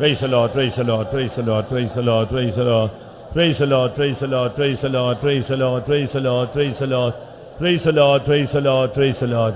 Praise the Lord, praise the Lord, praise the Lord, praise the Lord, praise the Lord. Praise the Lord, praise the Lord, praise the Lord, praise the Lord, praise the Lord, praise the Lord. Praise the Lord, praise the Lord, praise the Lord.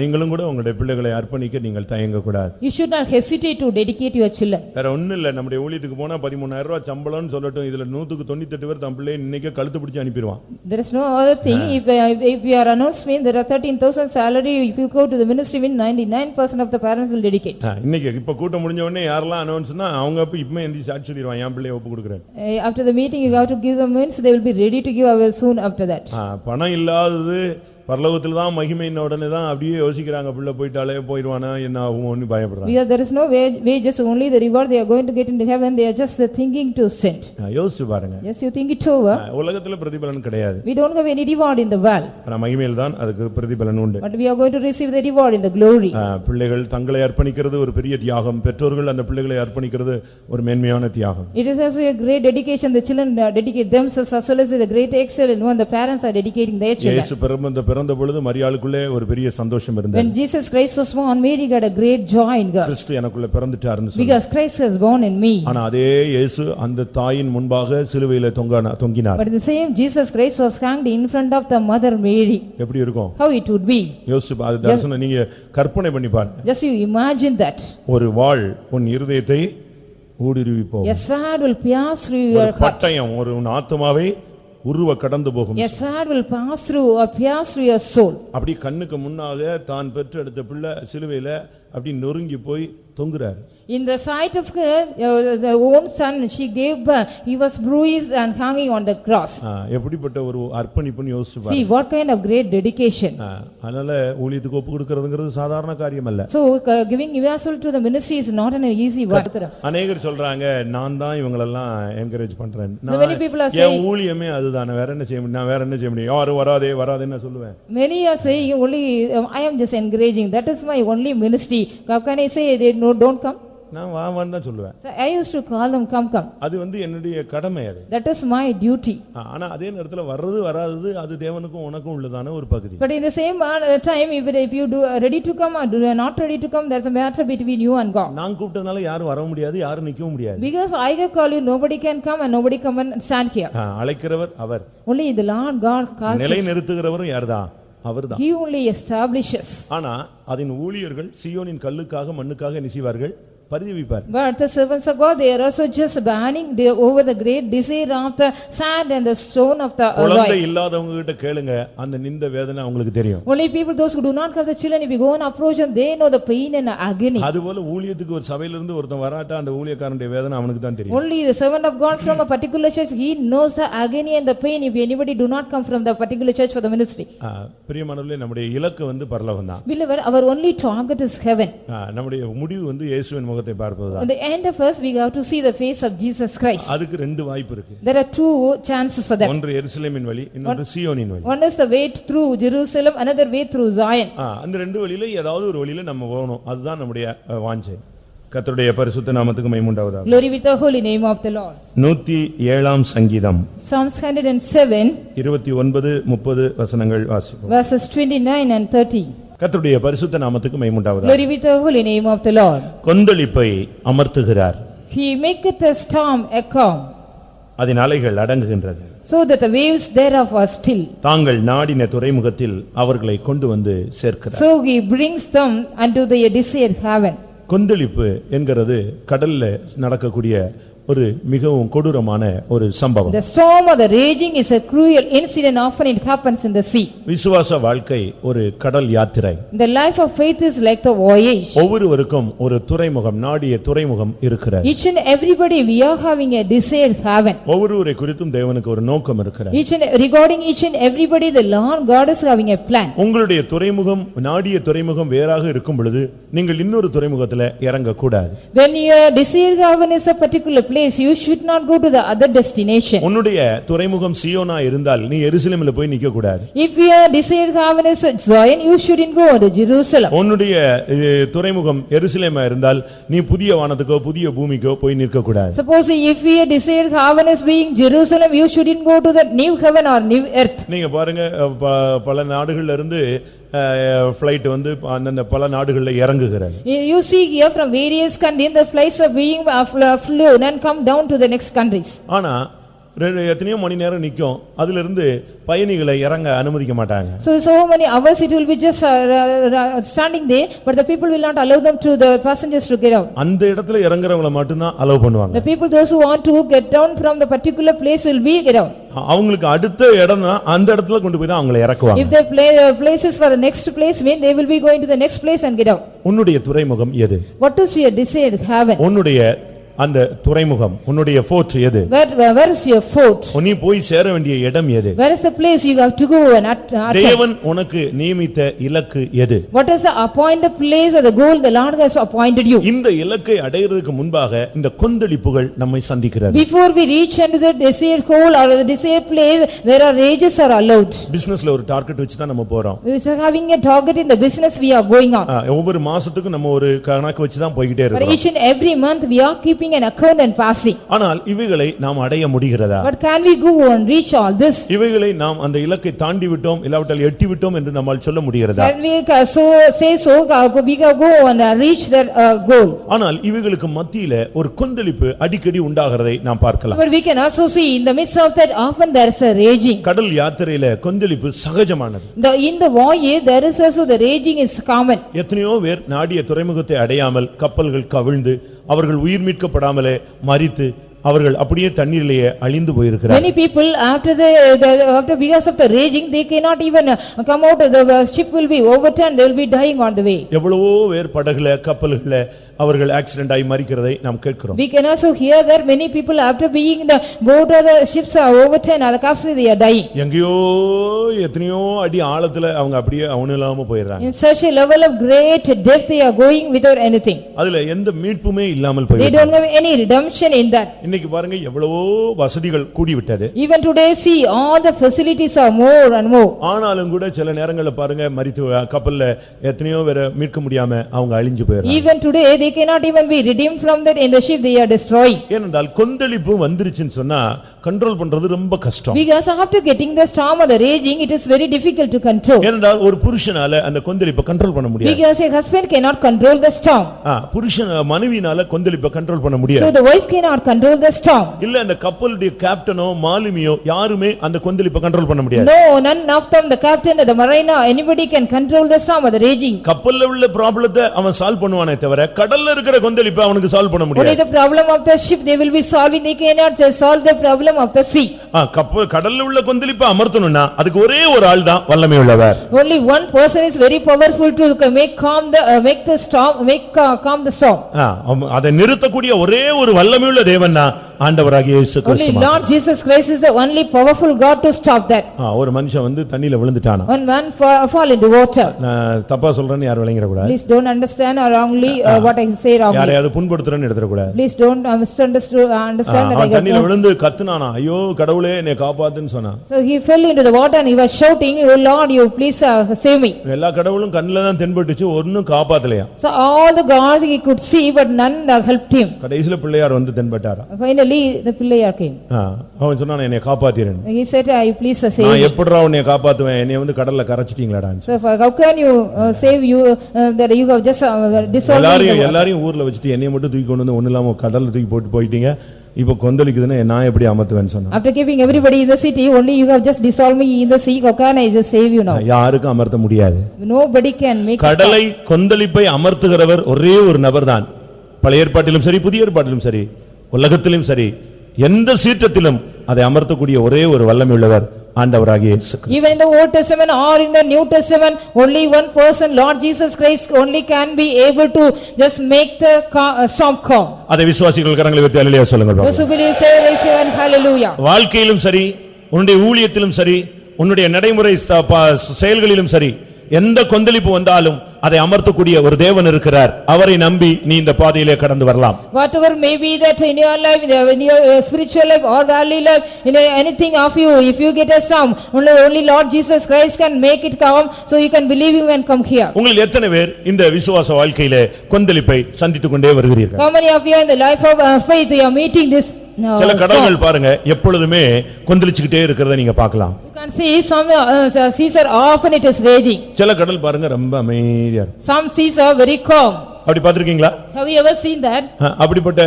நீங்களும் கூட உங்களுடைய பிள்ளைகளை அர்ப்பணிக்க நீங்கள் தயங்கக்கூடாது You should not hesitate to dedicate your children. வேற ஒண்ணும் இல்ல நம்முடைய ஊழியத்துக்கு போனா பதிமூணாயிரம் ரூபாய் சம்பளம்னு சொல்லட்டும் இதுல நூத்துக்கு தொண்ணூத்தெட்டு பேர் தன் பிள்ளையை இன்னைக்கே கழுத்து பிடிச்சு அனுப்பிடுவான் There is no other thing. If, uh, if you are announcement, there are thirteen thousand salary, if you go to the ministry, win ninety-nine percent of the parents will dedicate. ஆ, இன்னைக்கு இப்ப கூட்டம் முடிஞ்ச உடனே யாரெல்லாம் அனௌன்ஸ்னா அவங்க அப்ப இப்பமே எந்திரிச்சு சாட்சி சொல்லிடுவான் என் பிள்ளைய ஒப்பு கொடுக்குறேன் Uh, After the meeting, you have to give them means, they will be ready to give away soon after that. ஆ, பணம் இல்லாதது பரலோகத்துல தான் மகிமையின் உடனே தான் அப்படியே யோசிக்கிறாங்க பிள்ளை போயிட்டாலே போயிடுவானா என்ன ஆகுமோன்னு பயப்படுறாங்க Because there is no wa- wages, only the reward they are going to get into heaven, they are just uh, thinking to send. ஆ, யோசிச்சு பாருங்க Yes, you think it over. ஆ, உலகத்துல பிரதிபலன் கிடையாது We don't have any reward in the world, ஆனா மகிமையில் தான் அதுக்கு பிரதிபலன் உண்டு but we are going to receive the reward in the glory. ஆ, பிள்ளைகள் தங்களை அர்ப்பணிக்கிறது ஒரு பெரிய தியாகம் பெற்றோர்கள் அந்த பிள்ளைகளை அர்ப்பணிக்கிறது ஒரு மேன்மையான தியாகம் It is also a great dedication, the children uh, dedicate themselves as well as the great excellence when the parents are dedicating their children. இயேசு பிறந்த பிறந்த பொழுது மரியாளுக்குள்ளே ஒரு பெரிய சந்தோஷம் இருந்தது When Jesus Christ was born, Mary got a great joy in God, கிறிஸ்து எனக்குள்ள பிறந்துட்டாருன்னு சொல்லி because Christ was born in me. ஆனா அதே இயேசு அந்த தாயின் முன்பாக சிலுவையில தொங்க தொங்கினார் But the same Jesus Christ was hanged in front of the mother Mary. எப்படி இருக்கும் How it would be? யோசிச்சு பா- அது தரிசனம் நீங்க கற்பனை பண்ணி பாருங்க Just you imagine that. ஒரு வாள் உன் இருதயத்தை ஊடுருவி போகும் A sword will pass through ஒரு your heart. பட்டயம் ஒரு உன் ஆத்மாவை உருவ கடந்து போகும் A sword will pass through or pass through your soul. அப்படி கண்ணுக்கு முன்னாக தான் பெற்றெடுத்த பிள்ளை சிலுவையில அப்படி நொறுங்கி போய் தொங்குறாரு In the sight of her, uh, the own son she gave birth, he was bruised and hanging on the cross. எப்படிப்பட்ட ஒரு அர்ப்பணிப்புன்னு யோசிச்சு See பாருங்க what kind of great dedication. அதனால ஊழியத்துக்கு ஒப்பு கொடுக்கறதுங்கிறது சாதாரண காரியம் அல்ல So uh, giving yourself to the ministry is not an easy work. அநேகர் சொல்றாங்க நான் தான் இவங்களெல்லாம் என்கரேஜ் பண்றேன் So many people are நான் saying- ஊழியமே அதுதானே வேற என்ன செய்ய முடியும் நான் வேற என்ன செய்ய முடியும் யாரும் வராதே வராதேன்னு நான் சொல்லுவேன் Many are saying only, um, I am just encouraging, that is my only ministry. How can I say they no, don't come? நான் வா வான்னு தான் சொல்லுவேன் I used to call them, come, come. அது வந்து என்னுடைய கடமை அது is my duty. ஆ, ஆனா அதே நேரத்துல வர்றது வராதது அது தேவனுக்கும் உனக்கும் உள்ளதான ஒரு பகுதி uh, time, if, it- if you do are ready to come or do are not ready to come, there's a matter between you and God. நான் கூப்பிட்டனால யாரும் வர முடியாது யாரும் நிக்கவும் முடியாது Because I can call you, nobody can come and nobody come and stand here. அழைக்கிறவர் அவர் Only the Lord God calls நிலை. நிறுத்துகிறவரும் யார்தான் அவர்தான் He only establishes. ஆனா அதன் ஊழியர்கள் சியோனின் கல்லுக்காக மண்ணுக்காக என்ன செய்வார்கள் பரிதவிப்பார் But the servants of God, they are also just banning over the great desire of the sand and the stone of the குழந்தை alloy. இல்லாதவங்க கிட்ட கேளுங்க அந்த நிந்த வேதனை அவங்களுக்கு தெரியும் Only people, those who do not have the children, if you go and approach them, they know the pain and agony. அதுபோல ஊழியத்துக்கு ஒரு சபையில இருந்து ஒருத்தன் வராட்டா அந்த ஊழியக்காரனுடைய வேதனை அவனுக்கு தான் தெரியும் Only the servant of God from a particular church, he knows the agony and the pain if anybody do not come from the particular church for the ministry. பிரியமானவர்களே நம்முடைய இலக்கு வந்து பரலோகம் தான் our only target is heaven. நம்முடைய முடிவு வந்து இயேசுவின் முகத்தை பார்ப்பதுதான் On the end of us, we have to see the face of Jesus Christ. அதுக்கு ரெண்டு வாய்ப்பு இருக்கு There are two chances for that. ஒன்று எருசலேமின் வழி இன்னொன்று சியோனின் வழி One is the way through Jerusalem, another way through Zion. ஆ, அந்த ரெண்டு வழியில ஏதாவது ஒரு வழியில நம்ம போகணும் அதுதான் நம்முடைய அ, வாஞ்சை கர்த்தருடைய பரிசுத்த நாமத்துக்கு மைமுண்டாவதாக Glory with the holy name of the Lord. நூத்தி ஏழாம் சங்கீதம் Psalms 107, இருபத்தி ஒன்பது முப்பது வசனங்கள் வாசிப்போம் verses 29 and 30. கர்த்தருடைய பரிசுத்த நாமத்துக்கு மைமுண்டாவதாக Glory with the holy name of the Lord. கொந்தளிப்பை அமர்த்துகிறார் He maketh a storm a calm, அதன் அலைகள் அடங்குகின்றது so that the waves thereof are still. தாங்கள் நாடின துறைமுகத்தில் அவர்களை கொண்டு வந்து சேர்க்கிறார் So he brings them unto the desired haven. கொந்தளிப்பு என்கிறது கடல்ல நடக்கக்கூடிய ஒரு மிகவும் கொடூரமான ஒரு சம்பவம் The storm or the raging is a cruel incident, often it happens in the sea. விசுவாச வாழ்க்கை ஒரு கடல் யாத்திரை The life of faith is like the voyage. ஒவ்வொருவருக்கும் ஒரு துறைமுகம் நாடிய துறைமுகம் இருக்கிறது Each and everybody, we are having a desired haven. ஒவ்வொருவரை குறித்தும் தேவனுக்கு ஒரு நோக்கம் இருக்கிறது Each and, regarding each and everybody, the Lord God is having a plan. உங்களுடைய துறைமுகம் நாடிய துறைமுகம் வேறாக இருக்கும் பொழுது நீங்கள் இன்னொரு துறைமுகத்துல இறங்கக்கூடாது When your desired haven is a particular place, you should not go to the other destination. உன்னுடைய துறைமுகம் சியோனா இருந்தால் நீ எருசலேமில் போய் நிக்க கூடாது If your desired haven is at Zion, you shouldn't go to Jerusalem. உன்னுடைய அஹ், துறைமுகம் எருசலேமா இருந்தால் நீ புதிய வானத்துக்கோ புதிய பூமிக்கோ போய் நிற்க கூடாது Suppose if your desired haven is being Jerusalem, you shouldn't go to the new heaven or new earth. நீங்க பாருங்க அஹ், ப- பல நாடுகள்ல இருந்து பிளைட் வந்து அந்தந்த பல நாடுகள்ல இறங்குகிறது You see here from various countries, the flights are being uh, fl- flown and come down to the next countries. ஆனா ரெண்டு எத்தனையோ மணி நேரம் நிக்கும் அதுல இருந்து பயணிகளை இறங்க அனுமதிக்க மாட்டாங்க So, so many hours it will be just uh, uh, uh, standing there, but the people will not allow them to, the passengers to get out. அந்த இடத்துல இறங்குறவங்கள மட்டும்தான் அலோவ் பண்ணுவாங்க The people, those who want to get down from the particular place will be get out. அவங்களுக்கு அடுத்த இடம் தான் அந்த இடத்துல கொண்டு போய் தான் அவங்களை இறக்குவாங்க If the pla- uh, places for the next place mean, they will be going to the next place and get out. உன்னுடைய துறைமுகம் எது What is your desired heaven? உன்னுடைய அந்த துறைமுகம் உன்னுடைய ஃபோர்ட் எது Where, where where is your fort? நீ போய் சேர வேண்டிய இடம் எது Where is the place you have to go and at- attend? தேவன் உனக்கு நியமித்த இலக்கு எது What is the appointed place or the goal the Lord has appointed you? இந்த இலக்கை அடையிறதுக்கு முன்பாக இந்த கொந்தளிப்புகள் நம்மை சந்திக்கிறது Before we reach unto the desired goal or the desired place, there are rages are allowed. பிசினஸ்ல ஒரு டார்கெட் வச்சு தான் நம்ம போறோம் We are having a target in the business we are going on. ஆ, ஒவ்வொரு மாசத்துக்கும் நம்ம ஒரு கணக்கு வச்சு தான் போய்கிட்டே For இருக்கோம் each and every month, we are keeping an account and passing. ஆனால் இவைகளை நாம் அடைய முடிகிறதா But can we go and reach all this? இவைகளை நாம் அந்த இலக்கை தாண்டி விட்டோம் இல்லாவிட்டால் எட்டி விட்டோம் என்று நம்மால் சொல்ல முடிகிறதா Can we uh, so say so, uh, we can go and uh, reach that uh, goal? ஆனால் இவைகளுக்கு மத்தியில ஒரு கொந்தளிப்பு அடிக்கடி உண்டாகிறதை நாம் பார்க்கலாம் But we can also see in the midst of that often there is a raging. கடல் யாத்திரையில கொந்தளிப்பு சகஜமானது The, in the voyage, there is also the raging is common. எத்தனையோ பேர் நாடிய துறைமுகத்தை அடையாமல் கப்பல்கள் கவிழ்ந்து அவர்கள் உயிர் மீட்கப்படாமலே மரித்து அவர்கள் அப்படியே தண்ணீரிலேயே அழிந்து போயிருக்கிறார் Many people after the, the, after because of the raging, they cannot even uh, come out, the uh, ship will be overturned, they will be dying on the way. எவ்வளவோ பேர் படகுல கப்பல்கள அவர்கள் ஆக்சிடென்ட் ஆகி மரிக்கிறதை நாம் கேட்கிறோம் We can also hear that many people after being in the boat or the ships are overturned or the capsized, they are dying. எங்கேயோ எத்தனையோ அடி ஆழத்துல அவங்க அப்படியே அவனு இல்லாம போயிடுறாங்க In such a level of great depth, they are going without anything. அதுல எந்த மீட்புமே இல்லாமல் They போயிடுறாங்க don't have any redemption in that. இன்னைக்கு பாருங்க எவ்வளவோ வசதிகள் கூடிவிட்டது Even today, see, all the facilities are more and more. ஆனாலும் கூட சில நேரங்கள்ல பாருங்க மரித்து கப்பல்ல எத்தனையோ பேரை மீட்க முடியாம அவங்க அழிஞ்சு போயிடுறாங்க Even today, they cannot even be redeemed from that in the ship they are destroying. ஏனென்றால் கொந்தளிப்பு வந்துருச்சுன்னு சொன்னா கண்ட்ரோல் பண்றது ரொம்ப கஷ்டம் Because after getting the storm or the raging, it is very difficult to control. ஏனென்றால் ஒரு புருஷனால அந்த கொந்தளிப்பை கண்ட்ரோல் பண்ண முடியாது Because a husband cannot control the storm. ஆ, புருஷன் மனைவினால கொந்தளிப்பை கண்ட்ரோல் பண்ண So முடியாது the wife cannot control the storm. இல்ல அந்த கப்பலுடைய கேப்டனோ மாலுமியோ யாருமே அந்த கொந்தளிப்பை கண்ட்ரோல் பண்ண முடியாது No, none of them, the captain or the mariner, anybody can control the storm or the raging. கப்பல்ல உள்ள ப்ராப்ளத்தை அவன் சால்வ் பண்ணுவானே தவிர கடல்ல இருக்கிற கொந்தளிப்பை அவனுக்கு சால்வ் பண்ண Only முடியாது the problem of the ship they will be solving, they cannot just solve the problem of the sea. ஆ, கப்பல் கடல்ல உள்ள கொந்தளிப்பை அமர்த்தணும்னா அதுக்கு ஒரே ஒரு ஆள் தான் வல்லமை உள்ளவர் Only one person is very powerful to make calm the, uh, make the storm, make uh, calm the storm. அதை நிறுத்தக்கூடிய ஒரே ஒரு வல்லமையுள்ள தேவன் தான் ஆண்டவராகிய இயேசு Only கிறிஸ்து மட்டும். Lord Jesus Christ is the only powerful God to stop that. ஆ, ஒரு மனுஷன் வந்து தண்ணியில விழுந்துட்டானா One man fa- fall into water. நான் தப்பா சொல்றேன்னு யாரும் விளங்கிடக்கூடாது Please don't understand or wrongly uh, what I say wrongly. யாரையாவது புண்படுத்துறேன்னு எடுத்துடக்கூடாது Please don't uh, misunderstand uh, understand that I அவன் got தண்ணியில no- விழுந்து கத்துனானா ஐயோ கடவுளே என்னை காப்பாத்துன்னு சொன்னான் So he fell into the water and he was shouting, "Oh Lord, you please uh, save me." எல்லா கடவுளும் கண்ணுல தான் தென்பட்டுச்சு ஒன்னும் காப்பாத்தலையா So all the gods he could see, but none uh, helped him. கடைசியில பிள்ளையார் வந்து தென்பட்டாரா Finally, the Pillayar came. அவன் சொன்னான் என்னை காப்பாத்திரன்னு He said, "I please uh, save நான் me." எப்படிடா உன்னை காப்பாத்துவேன் என்னை வந்து கடல்ல கரைச்சிட்டீங்களாடா So how can you uh, save you, uh, that you have just uh, dissolved எல்லாரையும்? எல்லாரையும் ஊர்ல வச்சுட்டு என்னைய மட்டும் தூக்கி கொண்டு வந்து ஒண்ணு இல்லாம கடல்ல தூக்கி போட்டு போயிட்டீங்க இப்ப கொந்தளிக்குதுன்னா நான் எப்படி அமர்த்துவேன்னு சொன்னான் After keeping everybody in the city, only you have just dissolved me in the sea, how can I just save you now? யாருக்கும் அமர்த்த முடியாது Nobody can make. கடலை கொந்தளிப்பை அமர்த்துகிறவர் ஒரே ஒரு நபர்தான் பழைய ஏற்பாட்டிலும் சரி புதிய ஏற்பாட்டிலும் சரி உலகத்திலும் சரி எந்த சீற்றத்திலும் அதை அமர்த்தக்கூடிய ஒரே ஒரு வல்லமை உள்ளவர் ஆண்டவராகிய இயேசு கிறிஸ்து. Even in the Old Testament or in the New Testament, only one person, Lord Jesus Christ, only can be able to just make the ca- uh, storm calm. அதை விசுவாசிகள் கரங்களை வைத்து அல்லையா சொல்லுங்கள் Those பாப்போம். who believe say, raise your hand, hallelujah. வாழ்க்கையிலும் சரி உன்னுடைய ஊழியத்திலும் சரி உன்னுடைய நடைமுறை ஸ்த- ப- செயல்களிலும் சரி எந்த கொந்தளிப்பு வந்தாலும் அதை அமர்த்தக்கூடிய ஒரு தேவன் இருக்கிறார் அவரை நம்பி நீ இந்த பாதையிலே கடந்து வரலாம் Whatever may be that in your life, in your uh, spiritual life or worldly life, in uh, anything of you, if you get a storm, only only Lord Jesus Christ can make it calm, so you can believe him and come here. உங்களில் எத்தனை பேர் இந்த விசுவாச வாழ்க்கையிலே கொந்தளிப்பை சந்தித்துக் கொண்டே வருகிறீர்கள் How many of you in the life of uh, faith, you are meeting this? சில. கடல்கள் பாருங்க எப்பொழுதுமே கொந்தளிச்சுக்கிட்டே இருக்கிறத நீங்க பார்க்கலாம் You can see some uh, seas are often it is raging. சில கடல் பாருங்க ரொம்ப அமைதியா இருக்கும் Some seas are very calm. அப்படி பார்த்திருக்கீங்களா Have you ever seen that? அப்படிப்பட்ட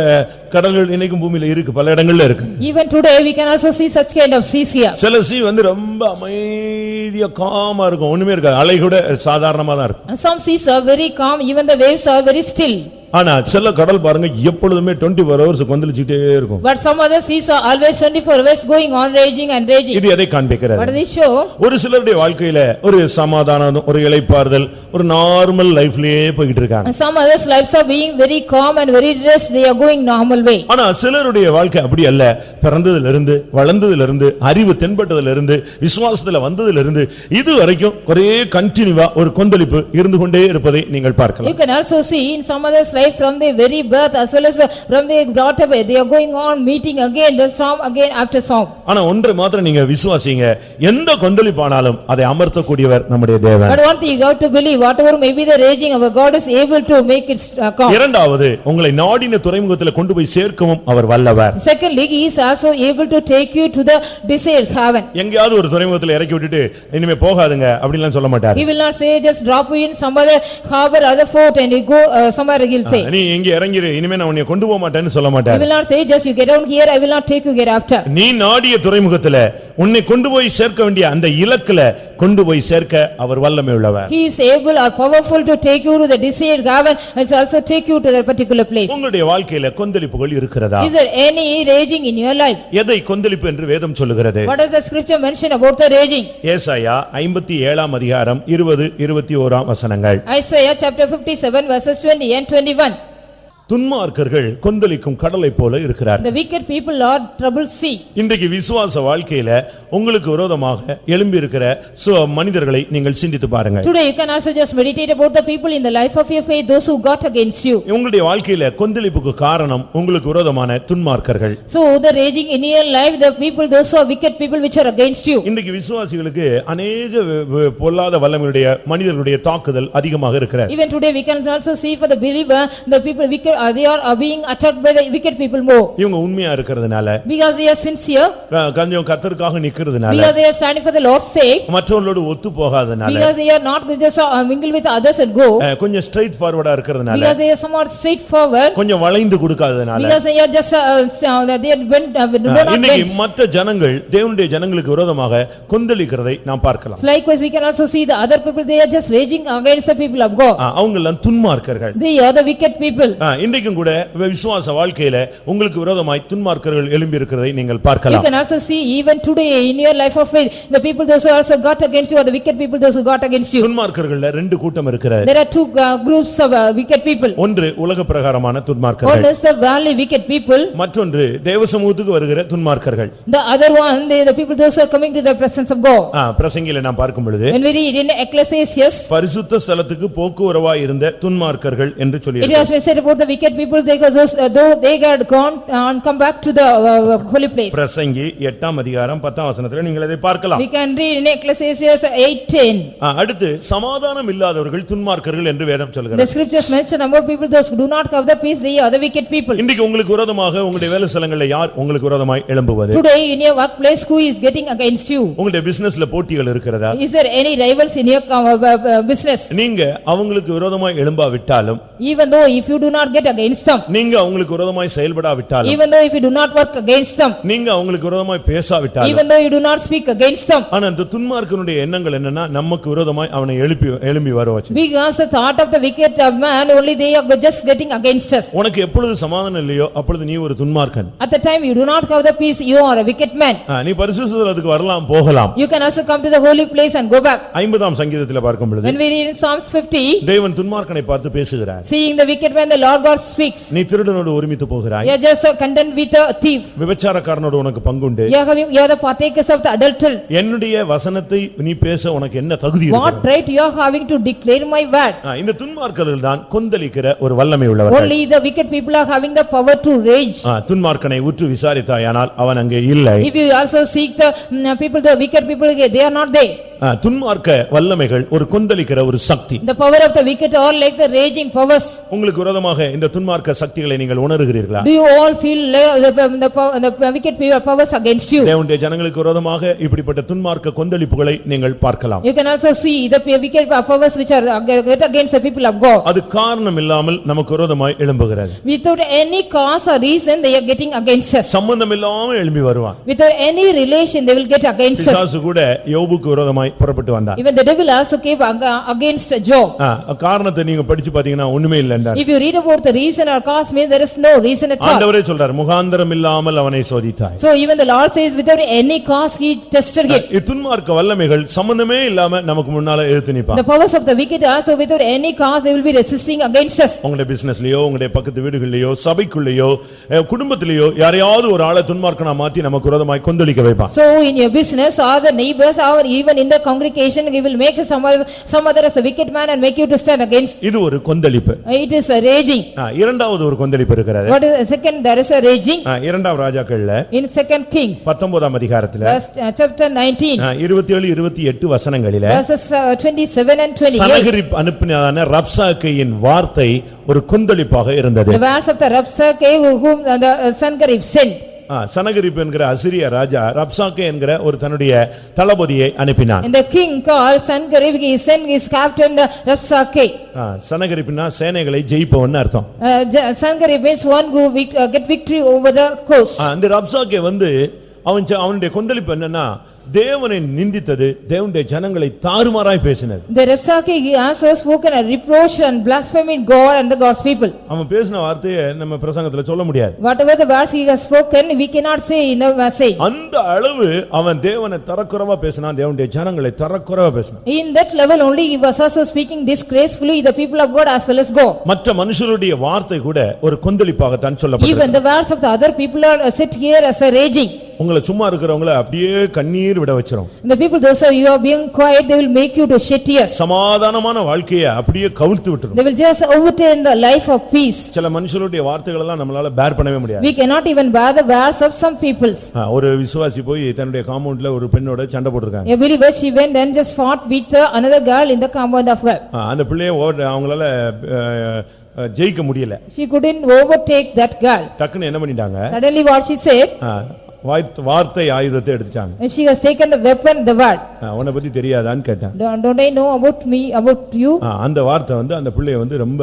கடல்கள் இன்னைக்கும் பூமியில இருக்கு பல இடங்கள்ல இருக்கு Even today, we can also see such kind of seas here. சில சீ வந்து ரொம்ப அமைதியா காமா இருக்கும் ஒண்ணுமே இருக்காது அலை கூட சாதாரணமா தான் இருக்கும் some seas are very calm, even the waves are very still. ஆனா சில கடல் பாருங்க எப்பொழுதுமே டுவெண்ட்டி ஃபோர் ஹவர்ஸ் கொந்தளிச்சுட்டே இருக்கும் But some other seas are always twenty-four hours going on raging and raging. இது எதை காண்பிக்கிறது What do they show? ஒரு சிலருடைய வாழ்க்கையில ஒரு சமாதானம் ஒரு இளைப்பாறுதல் ஒரு நார்மல் லைஃப்லயே போயிட்டு இருக்காங்க And some others' lives are being very calm and very rest, they are going normal way. ஆனா சிலருடைய வாழ்க்கை அப்படி அல்ல பிறந்ததுல இருந்து வளர்ந்ததுல இருந்து அறிவு தென்பட்டதுல இருந்து விசுவாசத்துல வந்ததுல இருந்து இது வரைக்கும் ஒரே கண்டினியூவா ஒரு கொந்தளிப்பு இருந்து கொண்டே இருப்பதை நீங்கள் You பார்க்கலாம் can also see in some others' life from their very birth as well as uh, from their brought up, they are going on meeting again, the storm again after storm. ஆனா ஒன்றை மாத்திரம் நீங்க விசுவாசிங்க எந்த கொந்தளிப்பானாலும் அதை அமர்த்தக்கூடியவர் நம்முடைய தேவன் But one thing you got to believe, whatever may be the raging, our God is able to make it uh, calm. இரண்டாவது உங்களை நாடின துறைமுகத்துல கொண்டு போய் சேர்க்கவும் அவர் வல்லவர் Secondly, he is also able to take you to the desired heaven. எங்கேயாவது ஒரு துறைமுகத்துல இறக்கி விட்டுட்டு இனிமே போகாதுங்க அப்படின்லாம் சொல்ல மாட்டார் He will not say, just drop you in some other harbor, other fort and you go uh, somewhere, he'll say. நீ இங்க இறங்கிரு இனிமே நான் உன்னை கொண்டு போக மாட்டேன்னு சொல்ல He மாட்டார் will not say, just you get down here, I will not take you hereafter. நீ நாடிய துறைமுகத்துல உன்னை கொண்டு போய் சேர்க்க வேண்டிய அந்த இலக்குல கொண்டு போய் சேர்க்க அவர் வல்லமை உள்ளவர் He is able or powerful to take you to the desired heaven and also take you to that particular place. உங்களுடைய வாழ்க்கையில கொந்தளிப்புகள் இருக்கிறதா Is there any raging in your life? எதை கொந்தளிப்பு என்று வேதம் சொல்லுகிறது What does the scripture mention about the raging? ஏசாயா ஐம்பத்தி ஏழாம் அதிகாரம் இருபது இருபத்தி ஓராம் வசனங்கள் Isaiah chapter fifty-seven verses twenty and ون துன்மார்க்கர்கள் கொந்தளிக்கும் கடலை போல இருக்கிறார் The wicked people are troubled sea. இன்றைக்கு விசுவாச வாழ்க்கையில உங்களுக்கு விரோதமாக எழும்பி இருக்கிற மனிதர்களை நீங்கள் சிந்தித்து பாருங்க Today you can also just meditate about the people in the life of your faith, those who got against you. உங்களுடைய வாழ்க்கையில கொந்தளிப்புக்கு காரணம் உங்களுக்கு விரோதமான துன்மார்க்கர்கள் So the raging in your life, the people, those who are wicked people which are against you. இன்றைக்கு விசுவாசிகளுக்கு அநேக வ- வ- பொல்லாத வல்லமையுடைய மனிதர்களுடைய தாக்குதல் அதிகமாக இருக்கிற Even today we can also see for the believer, the people wicked, uh, they are are being attacked by the wicked people more. இவங்க உண்மையா இருக்கிறதுனால Because they are sincere, க- கொஞ்சம் கத்தருக்காக நிக்கிறதுனால because they are standing for the Lord's sake, மற்றவர்களோடு ஒத்து போகாதனால because they are not just uh, mingle with others and go, அஹ், கொஞ்சம் straight ஃபார்வர்டா இருக்கிறதுனால because they are somewhat straightforward, கொஞ்சம் வளைந்து கொடுக்காதனால because they are just, uh, uh, they are bent, uh, do ah, not இன்னைக்கு bend. மற்ற ஜனங்கள் தேவனுடைய ஜனங்களுக்கு விரோதமாக கொந்தளிக்கிறதை நாம் பார்க்கலாம் Likewise, we can also see the other people, they are just raging against the people of God. அஹ், அவங்க எல்லாம் துன்மார்க்கர்கள் They are the wicked people. அஹ், இன்றைக்கும் கூட விசுவாச வாழ்க்கையில உங்களுக்கு விரோதமாய் துன்மார்க்கர்கள் எழும்பி இருக்கிறதை நீங்கள் You பார்க்கலாம் can also see even today in your life of faith, the people those who also got against you are the wicked people those who got against you. துன்மார்க்கர்கள்ல ரெண்டு கூட்டம் இருக்கிறது There are two uh, groups of uh, wicked people. ஒன்று உலக பிரகாரமான One துன்மார்க்கர்கள் is the worldly wicked people, மற்றொன்று தேவ சமூகத்துக்கு வருகிற துன்மார்க்கர்கள் the other one, they the people those who are coming to the presence of God. ஆ, பிரசங்கில நாம் பார்க்கும் பொழுது When we read in Ecclesiastes, பரிசுத்த ஸ்தலத்துக்கு போக்குவரவாய் இருந்த துன்மார்க்கர்கள் என்று சொல்லி it has been said about the wicked people, they go those, uh, though they had gone and come back to the uh, holy place. பிரசங்கி எட்டாம் அதிகாரம் பத்தாம் வசனத்துல நீங்கள் அதை பார்க்கலாம் We can read in Ecclesiastes 8:10. ஆ, அடுத்து சமாதானம் இல்லாதவர்கள் துன்மார்க்கர்கள் என்று வேதம் The சொல்கிறது scriptures mention about people those who do not have the peace, they are the wicked people. இன்றைக்கு உங்களுக்கு விரோதமாக உங்களுடைய வேலை ஸ்தலங்களில் யார் உங்களுக்கு விரோதமாய் எழும்புவது Today in your workplace, who is getting against you? உங்களுடைய பிசினஸ்ல போட்டிகள் இருக்கிறதா Is there any rivals in your uh, uh, uh, business? நீங்க அவங்களுக்கு விரோதமாய் எழும்பாவிட்டாலும் Even though if you do not get against them, நீங்க அவங்களுக்கு விரோதமாய் செயல்படாவிட்டாலும் even though if you do not work against them, நீங்க அவங்களுக்கு விரோதமாய் பேசாவிட்டாலும் even though you do not speak against them, ஆனா அந்த துன்மார்க்கனுடைய எண்ணங்கள் என்னன்னா நமக்கு விரோதமாய் அவனை எழுப்பி எழும்பி வர வச்சு because the thought of the wicked of man, only they are just getting against us. உனக்கு எப்பொழுது சமாதானம் இல்லையோ அப்பொழுது நீ ஒரு துன்மார்க்கன் At the time you do not have the peace, you are a wicked man. நீ பரிசுத்தலத்துக்கு வரலாம் போகலாம் You can also come to the holy place and go back. ஐம்பதாம் சங்கீதத்துல பார்க்கும் பொழுது When we read in Psalms 50, தேவன் துன்மார்க்கனை பார்த்து பேசுகிறார் seeing the wicked man, the Lord God speaks. நீ திருடனோடு ஒருமித்து போகிறாய் You are just uh, content with a thief. விபச்சாரக்காரனோடு உனக்கு பங்குண்டு You are you are the partakers of the adultery. என்னுடைய வசனத்தை நீ பேச உனக்கு என்ன தகுதி What இருக்கிறது? right you are having to declare my word? இந்த துன்மார்க்கர்கள் தான் கொந்தளிக்கிற ஒரு வல்லமை உள்ளவர்கள் Only the wicked people are having the power to rage. துன்மார்க்கனை உற்று விசாரித்தாயானால் அவன் அங்கே இல்லை If you also seek the mm, people, the wicked people, they are not there. துன்மார்க்க வல்லமைகள் ஒரு கொந்தளிக்கிற ஒரு சக்தி The power of the wicked are like the raging powers. உங்களுக்கு விரோதமாக இந்த இந்த துன்மார்க்க சக்திகளை நீங்கள் உணர்கிறீர்களா Do you all feel uh, the the pow- the wicked people powers against you? தேவனுடைய ஜனங்களுக்கு விரோதமாக இப்படிப்பட்ட துன்மார்க்க கொந்தளிப்புகளை நீங்கள் பார்க்கலாம் You can also see the wicked powers which are ag- against the people of God. அது காரணம் இல்லாமல் நமக்கு விரோதமாய் எழும்புகிறது Without any cause or reason, they are getting against us. சம்பந்தம் இல்லாம எழும்பி வருவான் Without any relation, they will get against us. பிசாசு கூட யோபுக்கு விரோதமாய் புறப்பட்டு வந்தான் Even the devil also came ag- against Job. ஆ, காரணத்தை நீங்க படிச்சு பாத்தீங்கன்னா ஒண்ணுமே இல்லைன்றார் If you read about the reason or cause, means there is no reason at all. ஆண்டவரே சொல்றார் முகாந்தரம் இல்லாமல் அவனை சோதித்தாய் So even the Lord says, without any cause, he tested him. இத்துன்மார்க்க வல்லமைகள் சம்பந்தமே இல்லாம நமக்கு முன்னால எழுத்து நிப்பான் The powers of the wicked also, without any cause, they will be resisting against us. உங்களுடைய பிசினஸ்லயோ உங்களுடைய பக்கத்து வீடுகள்லயோ சபைக்குள்ளேயோ அஹ், குடும்பத்திலேயோ யாரையாவது ஒரு ஆளை துன்மார்க்கனா மாத்தி நமக்கு விரோதமாய் கொந்தளிக்க வைப்பான் So in your business, or the neighbors, or even in the congregation, he will make some other, some other as a wicked man and make you to stand against. இது ஒரு கொந்தளிப்பு It is a raging. இரண்டாவது ஒரு கொந்தளிப்பு இருக்கிறது What is, second, there is a raging ஆ, இரண்டாம் ராஜாக்கள்ல in second Kings, பத்தொன்பதாம் அதிகாரத்துல verse, uh, chapter nineteen, ஆ, இருபத்தி ஏழு இருபத்தி எட்டு வசனங்களில verses uh, twenty-seven and twenty-eight. சனகரிப் அனுப்பினதான ரப்சாக்கையின் வார்த்தை ஒரு கொந்தளிப்பாக இருந்தது The words of the Rapsake whom uh, the uh, Sankarib sent. ஆ, சனகரிப் என்கிற அசிரிய ராஜா ரப்சாக்கே என்கிற ஒரு தன்னுடைய தளபதியை அனுப்பினான் And the king called Sankarib, he sent his captain Rapsake. சனகரிப்னா சேனைகளை ஜெயிப்பவன் அர்த்தம் Uh, Sankarib means one who uh, get victory over the coast. அந்த ரப்சாக்கே வந்து அவன் அவனுடைய கொந்தளிப்பு என்னன்னா தேவனை நிந்தித்தது தேவனுடைய ஜனங்களை தாறுமாறாய் பேசினது The Rapsake, he also spoken a reproach and blaspheming God and the God's people. அவன் பேசின வார்த்தையை நம்ம பிரசங்கத்துல சொல்ல முடியாது Whatever the words he has spoken, we cannot say in the message. அந்த அளவு அவன் தேவனை தரக்குறவா பேசினான் தேவனுடைய ஜனங்களை தரக்குறவா பேசினான் In that level only, he was also speaking disgracefully the people of God as well as God. மற்ற மனுஷருடைய வார்த்தை கூட ஒரு கொந்தளிப்பாகத்தான் Even சொல்லப்பட்டது the words of the other people are uh, set here as a raging. உங்களை சும்மா இருக்கிறவங்கள அப்படியே கண்ணீர் விட வச்சிரும் The people, those of you are being quiet, they will make you to shed tears. சமாதானமான வாழ்க்கைய அப்படியே கவிழ்த்து விட்டுரும் They will just overturn the life of peace. சில மனுஷருடைய வார்த்தைகள் எல்லாம் நம்மளால பேர் பண்ணவே முடியாது We cannot even bear the words of some peoples. ஒரு விசுவாசி போய் தன்னுடைய காம்பவுண்ட்ல ஒரு பெண்ணோட சண்டை போட்டிருக்காங்க A believer, she went and just fought with uh, another girl in the compound of. ஆ, அந்த பிள்ளைய அவங்களால ஜெயிக்க முடியல She couldn't overtake that girl. டக்குன்னு என்ன பண்ணிட்டாங்க Suddenly what she said, வார்த்தை ஆயுதத்தை எடுத்துட்டாங்க she has taken the weapon, the word. உன்னை பத்தி தெரியாதான்னு கேட்டான் Don't I know about me, about you? அந்த வார்த்தை வந்து அந்த பிள்ளைய வந்து ரொம்ப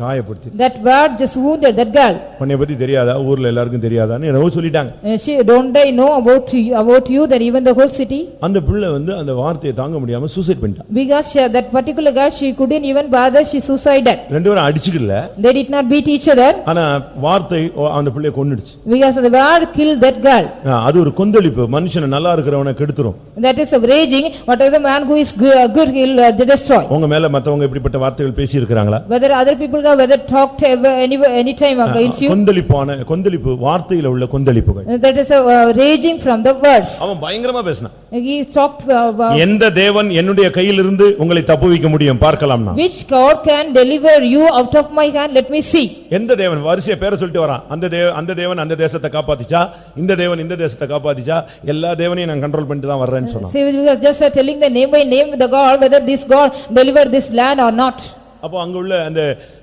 காயப்படுத்தி That word just wounded that girl. உன்னை பத்தி தெரியாதா ஊர்ல எல்லாருக்கும் தெரியாதான்னு என்னவோ சொல்லிட்டாங்க Uh, She, don't I know about you, about you that even the whole city? அந்த பிள்ளை வந்து அந்த வார்த்தையை தாங்க முடியாம சூசைட் பண்ணிட்டான் Because she- that particular girl, she couldn't even bother, she suicided. ரெண்டு பேரும் அடிச்சுக்கல They did not beat each other ஆனா வார்த்தை அந்த பிள்ளைய கொன்னுடுச்சு because the word killed that girl. அது ஒரு கொந்தளிப்பு. மனுஷனை நல்லா இருக்கிறவனை கெடுத்துரும். That is a raging, whatever man who is good, he'll uh, destroy. உங்க மேல மத்தவங்க இப்படிப்பட்ட வார்த்தைகள் பேசி இருக்கிறாங்களா Whether other people have whether talked ever, any, anytime against you, கொந்தளிப்பான கொந்தளிப்பு வார்த்தையில உள்ள கொந்தளிப்புகள். That is a uh, raging from the words. அவன் பயங்கரமா பேசினான் He talked, uh, uh, எந்த தேவன் என்னுடைய கையிலிருந்து உங்களை தப்புவிக்க முடியும்? பார்க்கலாம்னா which God can deliver you out of my hand, let me see. எந்த தேவன்? வரிசைய பேரை சொல்லிட்டு வரான். அந்த அந்த தேவன் அந்த தேசத்தை காப்பாத்திச்சா? இந்த தேவன் தேவன் இந்த தேசத்தை காப்பாத்திச்சா எல்லா தேவனையும் நான் கண்ட்ரோல் பண்ணிட்டு தான் வர்றேன்னு சொன்னான் See, we were just telling the name by name the God, whether this God delivered this land or not. அப்போ அங்க உள்ள அந்த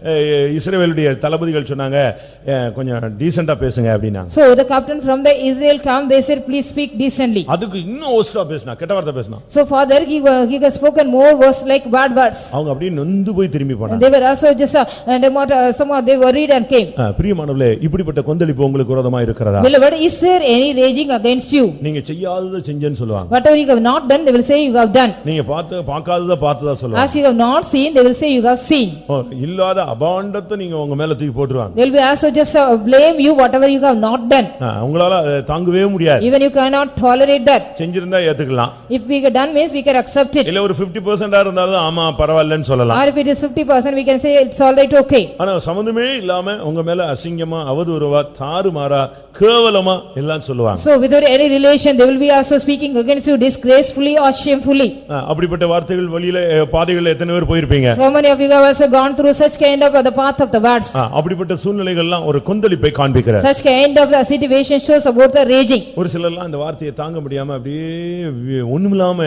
அஹ், இஸ்ரவேலுடைய தளபதிகள் சொன்னாங்க கொஞ்சம் டீசெண்டா பேசுங்க அப்படின்னாங்க So the captain from the Israel come, they said, please speak decently. அதுக்கு இன்னும் ஓஸ்டா பேசினா கெட்ட வார்த்தை பேசினா So father, he, wa- he has spoken more was like bad words. அவங்க அப்படியே நொந்து போய் திரும்பி போனாங்க they were also just, uh, and about, uh, somehow they worried and came. அஹ், பிரியமானவர்களே இப்படிப்பட்ட கொந்தளிப்பு உங்களுக்கு விரோதமா இருக்கிறதா Beloved, is there any raging against you? நீங்க செய்யாததை செஞ்சேன்னு சொல்லுவாங்க Whatever you have not done, they will say you have done. நீங்க பார்த்து பார்க்காததை பார்த்ததா சொல்லுவாங்க As you have not seen, they will say you have seen. ஓ, இல்லாத அபாண்டத்தை நீங்க உங்க மேல தூக்கி போட்டுருவாங்க They will also just uh, blame you whatever you have not done. உங்களால தாங்கவே முடியாது Even you cannot tolerate that. செஞ்சிருந்தா ஏத்துக்கலாம் If we done means we can accept it. இல்ல ஒரு 50% பெர்சென்டா இருந்தாலும் ஆமா பரவாயில்லன்னு சொல்லலாம் Or if it is fifty percent, we can say it's all right, okay. ஆனா சம்பந்தமே இல்லாம உங்க மேல அசிங்கமா அவதூறவா தாறுமாறா கேவலமா எல்லாம் சொல்லுவாங்க So without any relation, they will be also speaking against you disgracefully or shamefully. அப்படிப்பட்ட வார்த்தைகள் வழியில பாதைகள்ல எத்தனை பேர் போயிருப்பீங்க So many of you have also gone through such kind of uh, the path of the words. அப்படிப்பட்ட சூழ்நிலைகள்லாம் ஒரு கொந்தளிப்பை காண்பிக்கிறார் Such kind of the situation shows about the raging. ஒரு சிலர்லாம் அந்த வார்த்தையை தாங்க முடியாம அப்படியே ஒண்ணுமில்லாம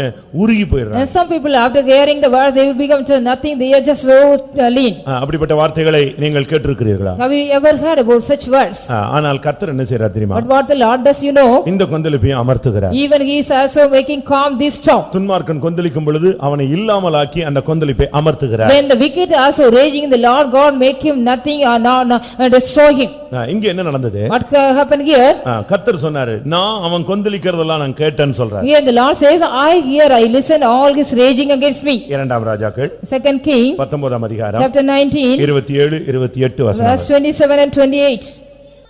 உருகி போயிடுறாங்க And some people after hearing the words, they will become to nothing, they are just so uh, lean. அப்படிப்பட்ட வார்த்தைகளை நீங்கள் கேட்டிருக்கிறீர்களா Have you ever heard about such words? ஆனால் கர்த்தர் என்ன செய்றார் தெரியுமா But what the Lord does, you know, இந்த கொந்தளிப்பையும் அமர்த்துகிறார் even he is also making calm this storm. துன்மார்க்கன் கொந்தளிக்கும் பொழுது அவனை இல்லாமலாக்கி அந்த கொந்தளிப்பை அமர்த்துகிறார் When the wicked also raging, the Lord God make him nothing or not, uh, destroy him. ஆ, இங்க என்ன நடந்தது What uh, happened here? ஆ, கர்த்தர் சொன்னாரு நான் அவன் கொந்தளிக்கிறதெல்லாம் நான் கேட்டேன்னு சொல்றார் Here the Lord says, I hear, I listen all his raging against me. இரண்டாம் ராஜாக்கள் Second King, பத்தொன்பதாம் அதிகாரம் chapter 19, இருபத்தி ஏழு இருபத்தி எட்டு வசனம் verse 27 and 28.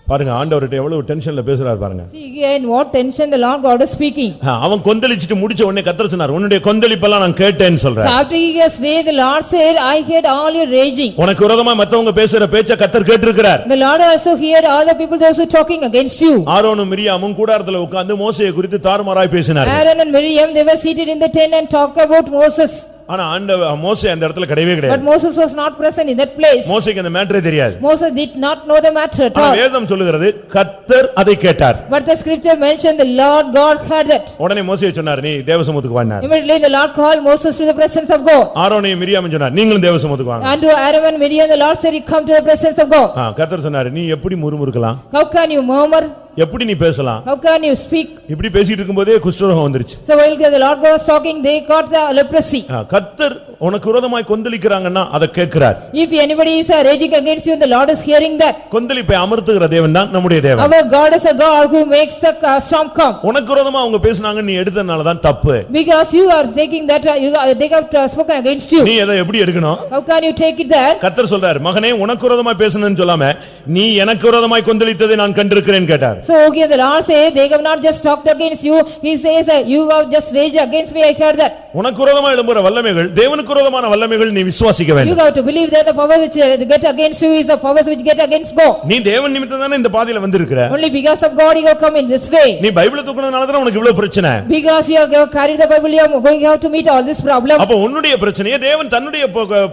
பாருங்க ஆண்டவர்கிட்ட எவ்வளவு டென்ஷன்ல பேசுறாரு பாருங்க See here in what tension the Lord God is speaking. ஆ, அவன் கொந்தளிச்சிட்டு முடிச்ச உடனே கர்த்தர் சொன்னார் உன்னுடைய கொந்தளிப்பெல்லாம் நான் கேட்டேன்னு So சொல்றேன் after he has prayed, the Lord said, I heard all your raging. உனக்கு விரோதமா மத்தவங்க பேசுற பேச்ச கர்த்தர் கேட்டிருக்கிறார் The Lord also heard all the people those who talking against you. ஆரோனும் மிரியாமும் கூடாரத்துல உட்கார்ந்து மோசையை குறித்து தாறுமாறாய் பேசினார் Aaron and Miriam, they were seated in the tent and talk about Moses. ஆனா ஆண்ட மோசே அந்த இடத்துல கிடையவே But கிடையாது Moses was not present in that place. மோசைக்கு அந்த மேட்டரே தெரியாது Moses did not know the matter at ஆனா all. வேதம் சொல்லுகிறது கர்த்தர் அதை கேட்டார் But the scripture mentioned the Lord God heard that. உடனே மோசையை சொன்னார் நீ தேவசமுத்துக்கு வாடினார் Immediately the Lord called Moses to the presence of God. ஆரோனையும் மிரியாமும் சொன்னார் நீங்களும் தேவசமுத்துக்கு வாங்க And to Aaron and Miriam, the Lord said, you come to the presence of God. ஆ, கர்த்தர் சொன்னாரு நீ எப்படி முறுமுறுக்கலாம் How can you murmur? எப்படி நீ பேசலாம் How can you speak? இப்படி பேசிட்டு இருக்கும்போதே குஷ்டரோகம் வந்துருச்சு So while the Lord was talking, they got the leprosy. கர்த்தர் உனக்கு விரோதமாய் கொந்தளிக்கிறாங்கன்னா அதை கேட்கிறார் If anybody is uh, raging against you, the Lord is hearing that. கொந்தளிப்பை அமர்த்துகிற தேவன் தான் நம்முடைய தேவன் Our God is a God who makes the uh, storm come. உனக்கு விரோதமா அவங்க பேசுனாங்க நீ எடுத்ததுனால தான் தப்பு Because you are taking that, uh, you they have uh, spoken against you. நீ எதை எப்படி எடுக்கணும் How can you take it there? கர்த்தர் சொல்றார் மகனே உனக்கு விரோதமாய் பேசுனேன்னு சொல்லாம நீ எனக்கு விரோதமாய் கொந்தளித்ததை நான் கண்டிருக்கிறேன் கேட்டார் So okay, the Lord say, they have not just talked against you, he says, uh, you have just raged against me, I heard that. உனக்கு விரோதமா எழும்புற வல்லமைகள் தேவனுக்கு விரோதமான வல்லமைகள் நீ விசுவாசிக்க You வேண்டும் have to believe that the power which uh, get against you is the powers which get against God. நீ தேவன் நிமித்தம் தானே இந்த பாதையில வந்திருக்கிற Only because of God you have come in this way. நீ பைபிளை தூக்குனதுனால தான் உனக்கு இவ்வளவு பிரச்சனை Because you have carried the Bible, you are going out to meet all this problem. அப்ப உன்னுடைய பிரச்சனையை தேவன் தன்னுடைய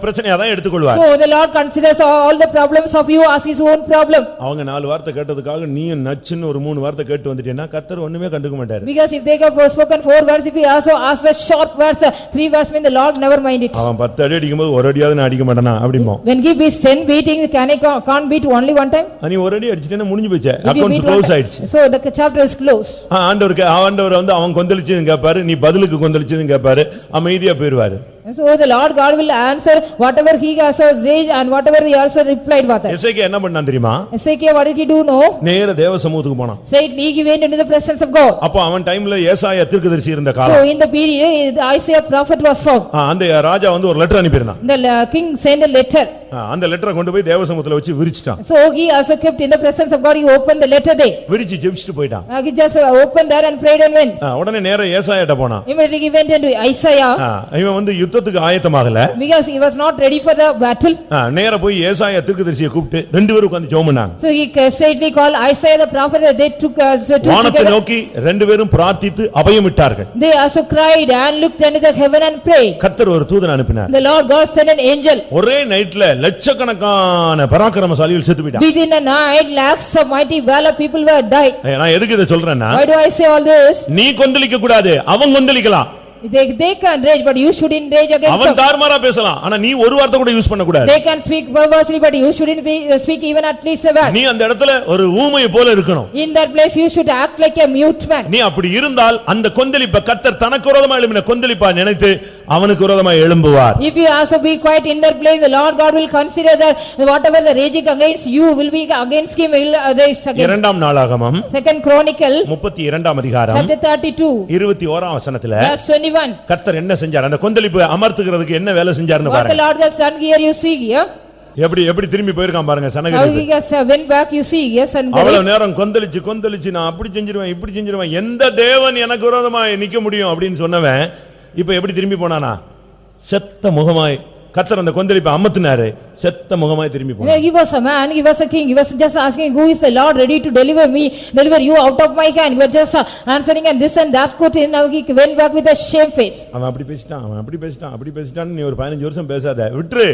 பிரச்சனையா தான் எடுத்துக்கொள்வார் So the Lord considers all the problems of you as his own problem. அவங்க நாலு வார்த்தை கேட்டதுக்காக நீயும் நச்சுன்னு ஒரு மூணு வார்த்தை கேட்டு வந்துட்டேன்னா கர்த்தர் ஒண்ணுமே கண்டுக்க மாட்டாரு Because if they have spoken four words, if he also asks the short words, uh, three words mean the Lord never mind it. அவன் பத்து அடி அடிக்கும்போது ஒரு அடியாவது நான் அடிக்க மாட்டேனா அப்படிமோ When he beats ten beating, can I ca- can't beat only one time? நீ ஒரு அடி அடிச்சிட்டேன்னா முடிஞ்சு போச்சு If you accounts beat one close time- ஆயிடுச்சு So the chapter is closed. ஆ, ஆண்டவருக்கு ஆண்டவர் வந்து அவன் கொந்தளிச்சதுன்னு கேட்பாரு நீ பதிலுக்கு கொந்தளிச்சதுன்னு கேட்பாரு அமைதியா போயிருவாரு And So the Lord God will answer whatever he also raged and whatever he also replied with it. எசேக்கியா என்ன பண்ணான் தெரியுமா Ezekiel, what did he do? No. நேர தேவ சமூகத்துக்கு போனான் Straightly he went into the presence of God. அப்போ அவன் டைம்ல ஏசாயா தீர்க்கதரிசி இருந்த So காலம் in the period, the Isaiah prophet was found. ஆ, அந்த ராஜா வந்து ஒரு letter அனுப்பியிருந்தான் The uh, king sent a letter. ஆ, அந்த லெட்டரை கொண்டு போய் தேவ சமூகத்துல வச்சு விரிச்சிட்டான் So he also kept in the presence of God, he opened the letter there. விரிச்சு ஜெபிச்சுட்டு போயிட்டான் Uh, He just uh, opened there and prayed and went. ஆ, உடனே நேர ஏசாயாட்ட போனான் Immediately he went into Isaiah ஆ, இவன் வந்து யுத்தத்துக்கு ஆயத்தமாகல because he was not ready for the battle. நேரா போய் ஏசாயா தீர்க்கதரிசியை கூப்பிட்டு ரெண்டு பேரும் உட்கார்ந்து ஜெபம் பண்ணாங்க So he uh, straightly called Isaiah the prophet, they took uh, so took வானத்தை. நோக்கி ரெண்டு பேரும் பிரார்த்தித்து அபயமிட்டார்கள் They also cried and looked into the heaven and prayed. கத்தர் ஒரு தூதன் அனுப்பினார் The Lord God sent an angel. ஒரே நைட்ல லட்சக்கணக்கான பராக்கிரமசாலிகள் செத்து போயிட்டான் Within a night, lakhs of mighty valor people were died. நான் எதுக்கு இதை சொல்றேன்னா Why do I say all this? நீ கொந்தளிக்க கூடாது அவன் கொந்தளிக்கலாம் They, they can rage, but you shouldn't rage against அவன். தாறுமாறா பேசலாம் ஆனா நீ ஒரு வார்த்தை கூட யூஸ் பண்ண கூடாது They can speak perversely, but you shouldn't be, uh, speak even at least a word. நீ அந்த இடத்துல ஒரு ஊமையை போல இருக்கணும் In that place, you should act like a mute man. நீ அப்படி இருந்தால் அந்த கொந்தளிப்ப கத்தர் தனக்கு விரோதமா எழுப்பின கொந்தளிப்பா நினைத்து அவனுக்கு விரோதமா எழும்புவார் If you also be quiet in that place, the Lord God will consider that whatever the raging against you will be against him, will uh, raise against. இரண்டாம் நாளாகமம் Second Chronicle, முப்பத்தி இரண்டாம் அதிகாரம் chapter thirty-two, இருபத்தி ஓராம் வசனத்துல verse twenty-one. கத்தர் என்ன செஞ்சார் அந்த கொந்தளிப்பு அமர்த்துகிறதுக்கு என்ன வேலை What the பாருங்க Lord has done here, you see here. எப்படி எப்படி திரும்பி போயிருக்கான் பாருங்க How சனகரிப்பு he has uh, went back, you see, yes, and அவ்வளவு நேரம் கொந்தளிச்சு கொந்தளிச்சு நான் அப்படி செஞ்சிருவேன் இப்படி செஞ்சிருவேன் எந்த தேவன் எனக்கு விரோதமாய் நிக்க முடியும் அப்படின்னு சொன்னவன் இப்ப எப்படி திரும்பி போனானா செத்த முகமாய் கத்தர் அந்த கொந்தளிப்பை அமர்த்தினாரு செத்த முகமாய் திரும்பி போனார் he was a man, he was a king, he was just asking, who is the Lord ready to deliver me, deliver you out of my hand? He was just uh, answering and this and that could, now he went back with a shame face. அவன் அப்படி பேசிட்டான் அவன் அப்படி பேசிட்டான் அப்படி பேசிட்டான்னு நீ ஒரு பதினஞ்சு வருஷம் பேசாத விட்டுரு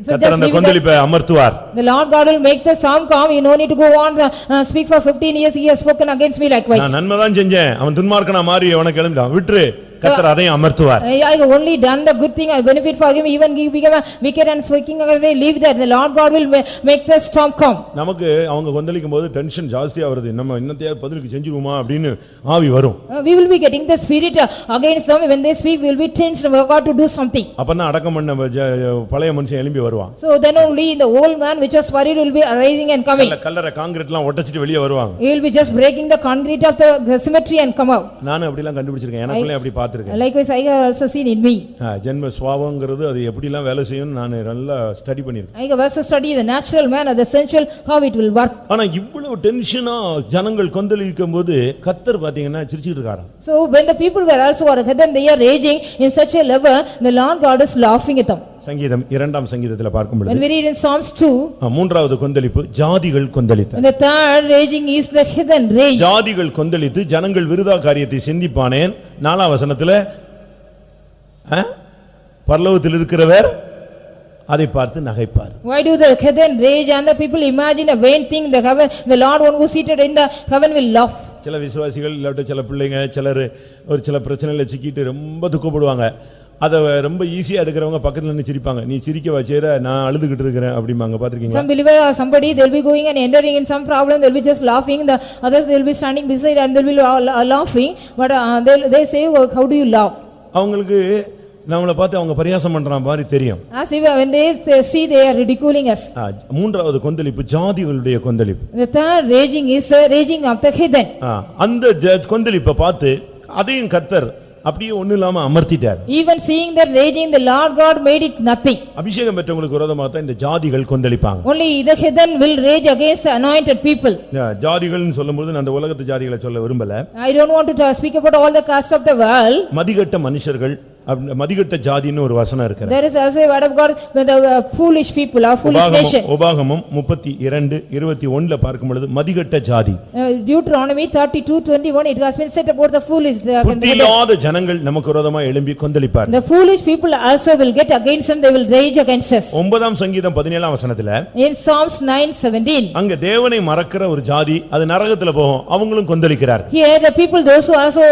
கத்தர் அந்த கொந்தளிப்பை அமர்த்துவார் The Lord God will make the storm calm, you no need to go on, uh, uh, speak for fifteen years, he has spoken against me likewise. நான் நன்மைதான் செஞ்சேன் அவன் துன்மார்க்கனா மாறி அவனை கிளம்பிட்டான் விட்டுரு கத்தர் அதையும் அமர்த்துவார் I have only done the good thing, I benefit for him, even he became a wicked and speaking away, leave that, the Lord God will ma- make the storm calm. நமக்கு அவங்க கொந்தளிக்கும் போது டென்ஷன் ஜாஸ்தியா வருது நம்ம இன்னத்தையாவது பதிலுக்கு செஞ்சிருவோமா அப்படின்னு ஆவி வரும் Uh, We will be getting the spirit uh, against them, when they speak, we will be tensed, we have got to do something. அப்பதான் அடக்கம் பண்ண ஜ- பழைய மனுஷன் எழும்பி வருவான் So then only the old man which was worried will be arising and coming. கல்ல- கல்லறை காங்கிரீட் எல்லாம் ஒட்டச்சிட்டு வெளியே வருவாங்க He will be just breaking the concrete of the the cemetery and come out. நானும் அப்படிலாம் கண்டுபிடிச்சிருக்கேன் எனக்குள்ளே அப்படி பார்த்திருக்கேன் Likewise, I have also seen in me. ஆ, ஜென்ம சுவாவங்கிறது அது எப்படிலாம் வேலை செய்யும்னு நான் நல்லா ஸ்டடி பண்ணியிருக்கேன் I have also studied the natural man or the sensual, how it will work. ஆனா இவ்வளவு டென்ஷனா ஜனங்கள் கொந்தளிக்கும் போது கத்தர் பாத்தீங்கன்னா சிரிச்சுட்டு இருக்காராம் So when the people were also, or then they are raging in such a level, the Lord God is laughing at them. சங்கீதம் இரண்டாம் சங்கீதத்துல பார்க்கும் When பொழுது we read in Psalms 2, ஆ, மூன்றாவது கொந்தளிப்பு ஜாதிகள் கொந்தளித்த and the third raging is the heathen rage. ஜாதிகள் கொந்தளித்து ஜனங்கள் விருதா காரியத்தை சிந்திப்பானேன் நாலாம் வசனத்துல ஆ? பரலோகத்தில் இருக்கிறவர் அதை பார்த்து நகைப்பார் Why do the heathen rage and the people imagine a vain thing, the heaven, the Lord one who seated in the heaven will laugh. சில விசுவாசிகள் இல்லாட்ட சில பிள்ளைங்க சிலர் ஒரு சில பிரச்சனையில சிக்கிட்டு ரொம்ப துக்கப்படுவாங்க அதை ரொம்ப ஈஸியா எடுக்கிறவங்க பக்கத்துல நின்னு சிரிப்பாங்க நீ சிரிக்க வச்சேர நான் அழுதுகிட்டு இருக்கிறேன் அப்படிம்பாங்க பாத்திருக்கீங்களா Some believer or somebody, they'll be going and entering in some problem, they'll be just laughing, the others they'll be standing beside and they'll be la- la- laughing, but uh, they'll- they say, "Oh, how do you laugh? அவங்களுக்கு நம்மளை பார்த்து அவங்க பரியாசம் பண்ற மாதிரி தெரியும் As if uh, when they they see they are ridiculing us. மூன்றாவது கொந்தளிப்பு ஜாதிகளுடைய கொந்தளிப்பு The third raging is uh, raging of the heathen. அந்த கொந்தளிப்பை பார்த்து அதையும் கத்தர் அப்படியே ஒண்ணு இல்லாம அமர்த்திட்டார் Even seeing that raging, the Lord God made it nothing. அபிஷேகம் பெற்றவங்களுக்கு விரோதமாக தான் இந்த ஜாதிகள் கொந்தளிப்பாங்க Only the heathen will rage against the anointed people. ஆ, ஜாதிகள்னு சொல்லும்போது நான் அந்த உலகத்து ஜாதிகளை சொல்ல விரும்பல I don't want to ta- speak about all the caste of the world. மதிகட்ட மனுஷர்கள் மதிகட்ட ஜாதின்னு ஒரு வசனம் இருக்கிறது There is also a word of God, with the uh, foolish people or foolish nation. உபாகமம் முப்பத்தி இரண்டு இருபத்தி ஒண்ணுல பார்க்கும் பொழுது மதிகட்ட ஜாதி Uh, Deuteronomy thirty-two twenty-one, it has been said about the foolish. uh, புத்தி இல்லாத ஜனங்கள் நமக்கு விரோதமா எழும்பி கொந்தளிப்பார் The foolish people also will get against them, they will rage against us. ஒன்பதாம் சங்கீதம் பதினேழாம் வசனத்துல In Psalms nine seventeen, அங்க தேவனை மறக்கிற ஒரு ஜாதி அது நரகத்துல போகும் அவங்களும் கொந்தளிக்கிறார் here the people, those who also,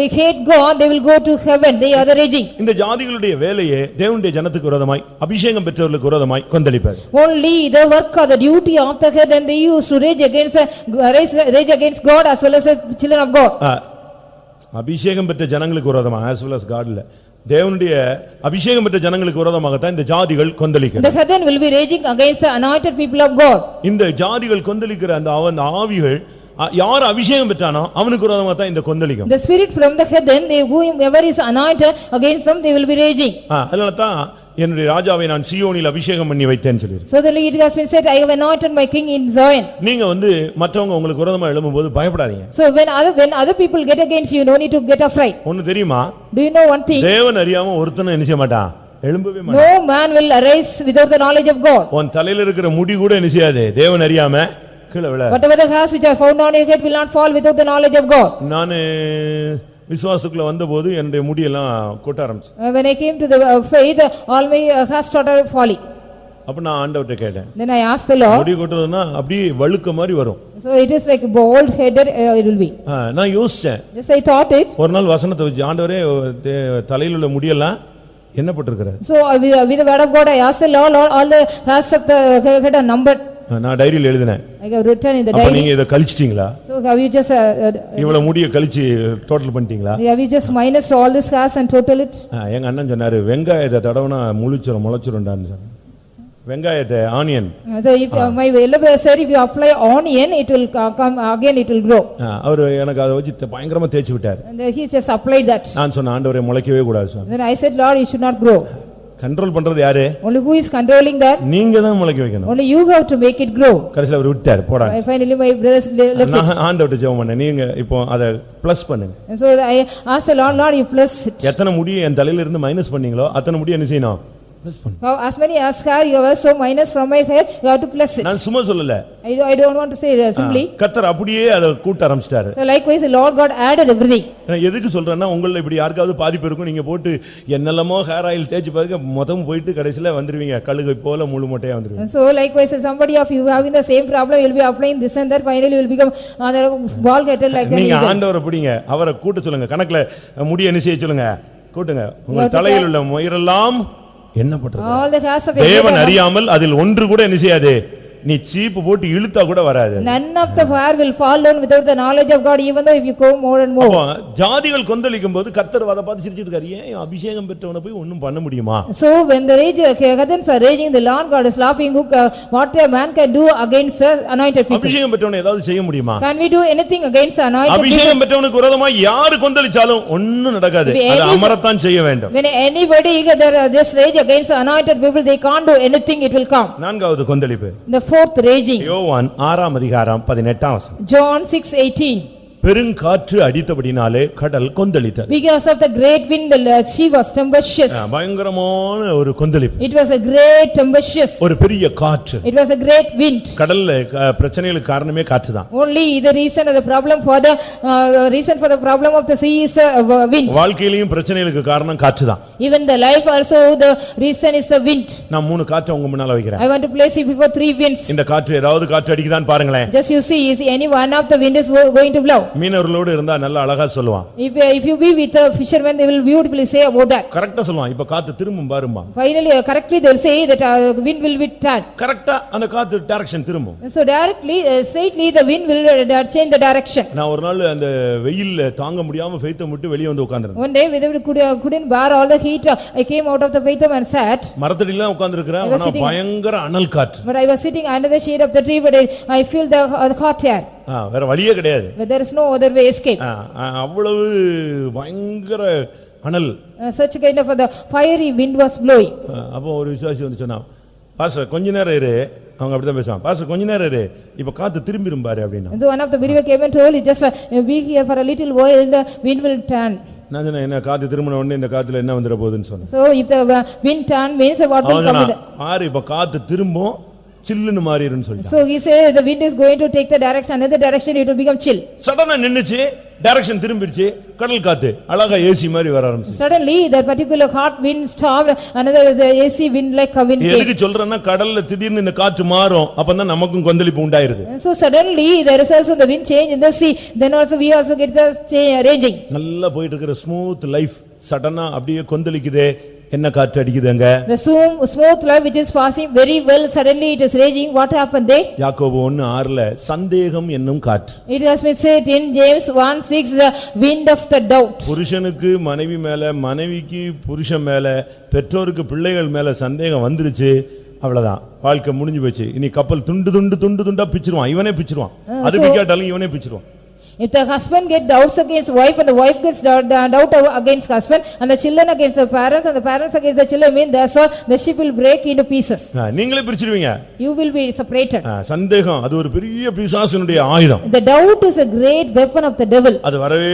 they hate God, they will go to heaven, they are the raging. இந்த ஜாதிகளுடைய வேலையே தேவனுடைய ஜனத்துக்கு விரோதமாய் அபிஷேகம் பெற்றவர்களுக்கு விரோதமாய் கொந்தளிப்பார் Only the work or the duty of the heathen, they used to rage against, uh, rage rage against God as well as the children of God. அபிஷேகம் பெற்ற ஜனங்களுக்கு விரோதமா as well as காட்ல தேவனுடைய அபிஷேகம் பெற்ற ஜனங்களுக்கு விரோதமாகத்தான் இந்த ஜாதிகள் கொந்தளிக்கிறது The heathen will be raging against the anointed people of God. இந்த ஜாதிகள் கொந்தளிக்கிற அந்த அவன் ஆவிகள் யார் அபிஷேகம் பெற்றானோ அவனுக்கு விரோதமா தான் இந்த கொந்தளிக்கும் The spirit from the heathen, they whoever is anointed against them, they will be raging. அதனால தான் என்னுடைய ராஜாவை நான் சியோனில் அபிஷேகம் பண்ணி வைத்தேன்னு சொல்லி So then it has been said, I have anointed my king in Zion. நீங்க வந்து மற்றவங்க உங்களுக்கு விரோதமா எழும்பும்போது பயப்படாதீங்க So when other, when other people get against you, no need to get afraid. ஒன்னு தெரியுமா Do you know one thing? தேவன் அறியாம ஒருத்தனும் என்ன செய்ய மாட்டான் எழும்பவே மாட்டான் No man will arise without the knowledge of God. உன் தலையில இருக்கிற முடி கூட என்ன செய்யாது தேவன் அறியாம கீழே விழ Whatever the hairs which are found on your head will not fall without the knowledge of God. நானு விசுவாசத்துக்குள்ள வந்தபோது என்னுடைய முடியெல்லாம் கொட்ட ஆரம்பிச்சு Uh, When I came to the uh, faith, uh, all my uh, hairs started falling. அப்ப நான் ஆண்டவர்ட்ட கேட்டேன் Then I asked the Lord, முடி கொட்டுறதுன்னா அப்படியே வழுக்க மாதிரி வரும் so it is like bald headed uh, it will be. ஆ, நான் யோசிச்சேன் Just I thought it. ஒரு நாள் வசனத்தை வச்சு ஆண்டவரே தே- தலையில உள்ள முடியெல்லாம் என்ன போட்டிருக்கிறார் So uh, with uh, with the word of God, I asked the Lord, Lord, all the hairs of the head are numbered. நான் டைரியில் எழுதினேன் I have written in the அப்ப diary. நீங்க இதை கழிச்சிட்டீங்களா So have you just, uh, uh, இவ்வளவு முடிய கழிச்சு total பண்ணிட்டீங்களா have you just minus all this hairs and total it? ஆ, எங்க அண்ணன் சொன்னாரு வெங்காயத்தை தடவுனா முழிச்சிரும் முளைச்சிரும்டான்னு சொன்னார் வெங்காயத்தை onion Uh, So if uh, my elder said, if you apply onion, it will co- come, again it will grow. அவர் எனக்கு அதை வச்சு த- பயங்கரமா தேய்ச்சி விட்டார் And then he just applied that. நான் சொன்ன ஆண்டவரை முளைக்கவே கூடாது சொன்னேன் Then I said, Lord, you should not grow. Control பண்றது யாரு Only who is controlling that? நீங்க தான் முளைக்க வைக்கணும் Only you have to make it grow. கடைசியில் அவர் விட்டார் போடாங்க I Finally, my brothers le- left. நான் ஆண்டவர்ட்ட ஜெபம் பண்ணேன் நீங்க இப்போ அதை பிளஸ் பண்ணுங்க so I asked the Lord, Lord, you it. எத்தனை முடியை என் தலையில இருந்து மைனஸ் பண்ணீங்களோ அத்தனை முடியை என்ன செய்யணும் ப்ளஸ் பண்ணு How as many as hair you have, so minus from my hair, you have to plus it. நான் சும்மா சொல்லல I I don't want to say that simply. கத்தர் அப்படியே அதை கூட்ட ஆரம்பிச்சிட்டாரு So likewise, the Lord God added everything. நான் எதுக்கு சொல்றேன்னா உங்கள இப்படி யாருக்காவது பாதிப்பு இருக்கும் நீங்க போட்டு என்னெல்லாமோ ஹேர் ஆயில் தேய்ச்சி பாருங்க மொத்தம் போயிட்டு கடைசியில வந்துருவீங்க கழுகை போல முழு மொட்டையா வந்துருவீங்க And so likewise, if somebody of you having the same problem, you will be applying this and that, finally you will become uh, the ball getter like an நீங்க eagle. ஆண்டவரை பிடிங்க அவரை கூட்ட சொல்லுங்க கணக்குல முடி என்ன செய்ய சொல்லுங்க கூட்டுங்க உங்க தலையில் உள்ள முயரெல்லாம் of your தேவன் அறியாமல் அதில் ஒன்று கூட என்ன செய்யாது? நீ சீப்பு போட்டு இழுத்தா கூட வராது None of the hair will fall down without the knowledge of God, even though if you go more and more. ஜாதிகள் கொந்தளிக்கும் போது கத்தர் அதை பார்த்து சிரிச்சிட்டு இருக்காரு ஏன் அபிஷேகம் பெற்றவனை போய் ஒண்ணும் பண்ண முடியுமா So when the rage, uh, heavens are raging, the Lord God is laughing, who, uh, what a man can do against the anointed people. அபிஷேகம் பெற்றவனை ஏதாவது செய்ய முடியுமா Can we do anything against anointed? அபிஷேகம் பெற்றவனுக்கு விரோதமா யாரு கொந்தளிச்சாலும் ஒண்ணும் நடக்காது அது அமரத்தான் செய்ய வேண்டும் When anybody uh, just rage against anointed people, they can't do anything, it will come. நான்காவது கொந்தளிப்பு The fourth raging, யோவான் ஆறாம் அதிகாரம் பதினெட்டாம் வசனம் John six eighteen. பெருங்காற்று அடித்தபடினாலே கடல் கொந்தளித்தது Because of the great wind, the uh, sea was tempestuous. பயங்கரமான ஒரு கொந்தளிப்பு It was a great tempestuous. ஒரு பெரிய காற்று It was a great wind. கடல்ல பிரச்சனைகளுக்கு காரணமே காற்று தான் Only the reason of the problem for the, uh, reason for the problem of the sea is uh, wind. வாழ்க்கையிலையும் பிரச்சனைகளுக்கு காரணம் காற்று தான் Even the life also, the reason is the wind. நான் மூணு காற்றை உங்க முன்னால வைக்கிறேன் I want to place before three winds. இந்த காற்று ஏதாவது காற்று அடிக்குதான்னு பாருங்களேன் Just you see, is any one of the wind is going to blow. மீனவர்களோடு இருந்தா நல்லா அழகா சொல்லுவான் If, uh, if you be with a fisherman, they will beautifully say about that. கரெக்டா சொல்லுவான் இப்ப காத்து திரும்பும் பாருமா Finally, uh, correctly they will say that uh, wind will be turned. கரெக்டா அந்த காத்து டைரக்ஷன் திரும்பும் So directly, uh, straightly the wind will uh, change the direction. நான் ஒரு நாள் அந்த வெயில்ல தாங்க முடியாம ஃபெய்த்தை விட்டு வெளியே வந்து உட்கார்ந்திருந்தேன் One day, without could, uh, couldn't bear all the heat, uh, I came out of the faithom and sat. மரத்தடியில உட்கார்ந்திருக்கிறேன் ஆனா பயங்கர அனல் காற்று But I was sitting under the shade of the tree, but I, I feel the, uh, the hot air. ஆ, வேற வழியே கிடையாது But there is no other way escape. ஆ, ஆ, அவ்வளவு பயங்கர அனல் Uh, Such kind of uh, the fiery wind was blowing. ஆ, அப்போ ஒரு விசுவாசி வந்து சொன்னான் பாஸ்டர் கொஞ்ச நேரம் இரு அவங்க அப்படிதான் பேசுவான் பாஸ்டர் கொஞ்ச நேரம் இரு இப்ப காத்து திரும்பிரும் பாரு அப்படின்னா And so one of the believer came and told, "You just uh, be here for a little while, the wind will turn. நான் சொன்னேன் என்ன காத்து திரும்பின உடனே இந்த காத்துல என்ன வந்துட போகுதுன்னு சொன்னேன் So if the uh, wind turn, means what will அவன் come with சொன்னான் ஆறு இப்ப காத்து திரும்பும் சில்லுன்னு மாறிடுன்னு. சொல்லிட்டான் So he said, the wind is going to take the direction, another direction, it will become chill. சடனா நின்னுச்சு டைரக்ஷன் திரும்பிருச்சு கடல் காத்து அழகா ஏசி மாதிரி வர ஆரம்பிச்சு Suddenly, that particular hot wind stopped, another the AC wind like a wind came. எதுக்கு சொல்றேன்னா கடல்ல திடீர்னு இந்த காற்று மாறும் அப்பதான் நமக்கும் கொந்தளிப்பு உண்டாயிருது And so suddenly, there is also the wind change in the sea, then also we also get the cha- raging. நல்லா போயிட்டு இருக்கிற ஸ்மூத் லைஃப் சடனா அப்படியே கொந்தளிக்குதே என்ன காற்று அடிக்குதுங்க The soom- smooth life which is passing very well, suddenly it is raging, what happened there? யாக்கோபு ஒன்னு ஆறுல சந்தேகம் என்னும் காற்று. It has been said in James 1 6, the wind of the doubt. புருஷனுக்கு மனைவி மேல மனைவிக்கு புருஷன் மேல பெற்றோருக்கு பிள்ளைகள் மேல சந்தேகம் வந்துருச்சு. அவ்வளவுதான். வாழ்க்கை முடிஞ்சு போச்சு. இனி கப்பல் துண்டு துண்டு துண்டு துண்டா பிச்சிருவான். இவனே பிச்சிருவான். அது பிக்காட்டாலும் இவனே பிச்சிருவான். If the husband get doubts against wife and the wife gets doubt doubt against husband and the children against the parents and the parents against the children, mean that's all, the ship will break into pieces. ஆ, நீங்களே You will be separated. ஆ, சந்தேகம் அது ஒரு பெரிய பிசாசினுடைய ஆயுதம் The doubt is a great weapon of the devil. அது வரவே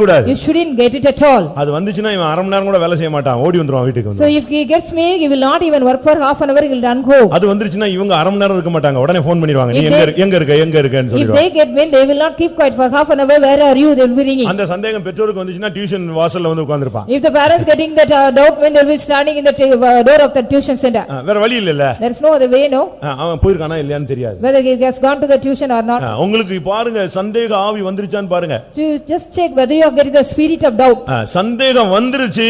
கூடாது You shouldn't get it at all. அது வந்துச்சுன்னா இவன் அரை மணி நேரம் கூட வேலை செய்ய மாட்டான் ஓடி வந்துருவான் வீட்டுக்கு So வந்து if he gets me, he will not even work for half an hour, he will run home. அது வந்துருச்சுன்னா இவங்க அரை மணி நேரம் இருக்க மாட்டாங்க உடனே ஃபோன் பண்ணிடுவாங்க நீ எங்க எங்க இருக்க எங்க இருக்கன்னு If சொல்லிடுவாங்க they get wind, they will not keep quiet for half an hour, where are you? They will be ringing. அந்த சந்தேகம் பெற்றோருக்கு வந்துச்சுன்னா டியூஷன் வாசல்ல வந்து உட்கார்ந்திருப்பான் If the parents getting that uh, doubt, when they will be standing in the uh, door of the tuition center. வேற வழி இல்லல்ல There is no other way, no? அவன் போயிருக்கானா இல்லையான்னு தெரியாது Whether he has gone to the tuition or not. உங்களுக்கு பாருங்க சந்தேக ஆவி வந்துருச்சான்னு பாருங்க just check whether you are getting the spirit of doubt. சந்தேகம் வந்துருச்சு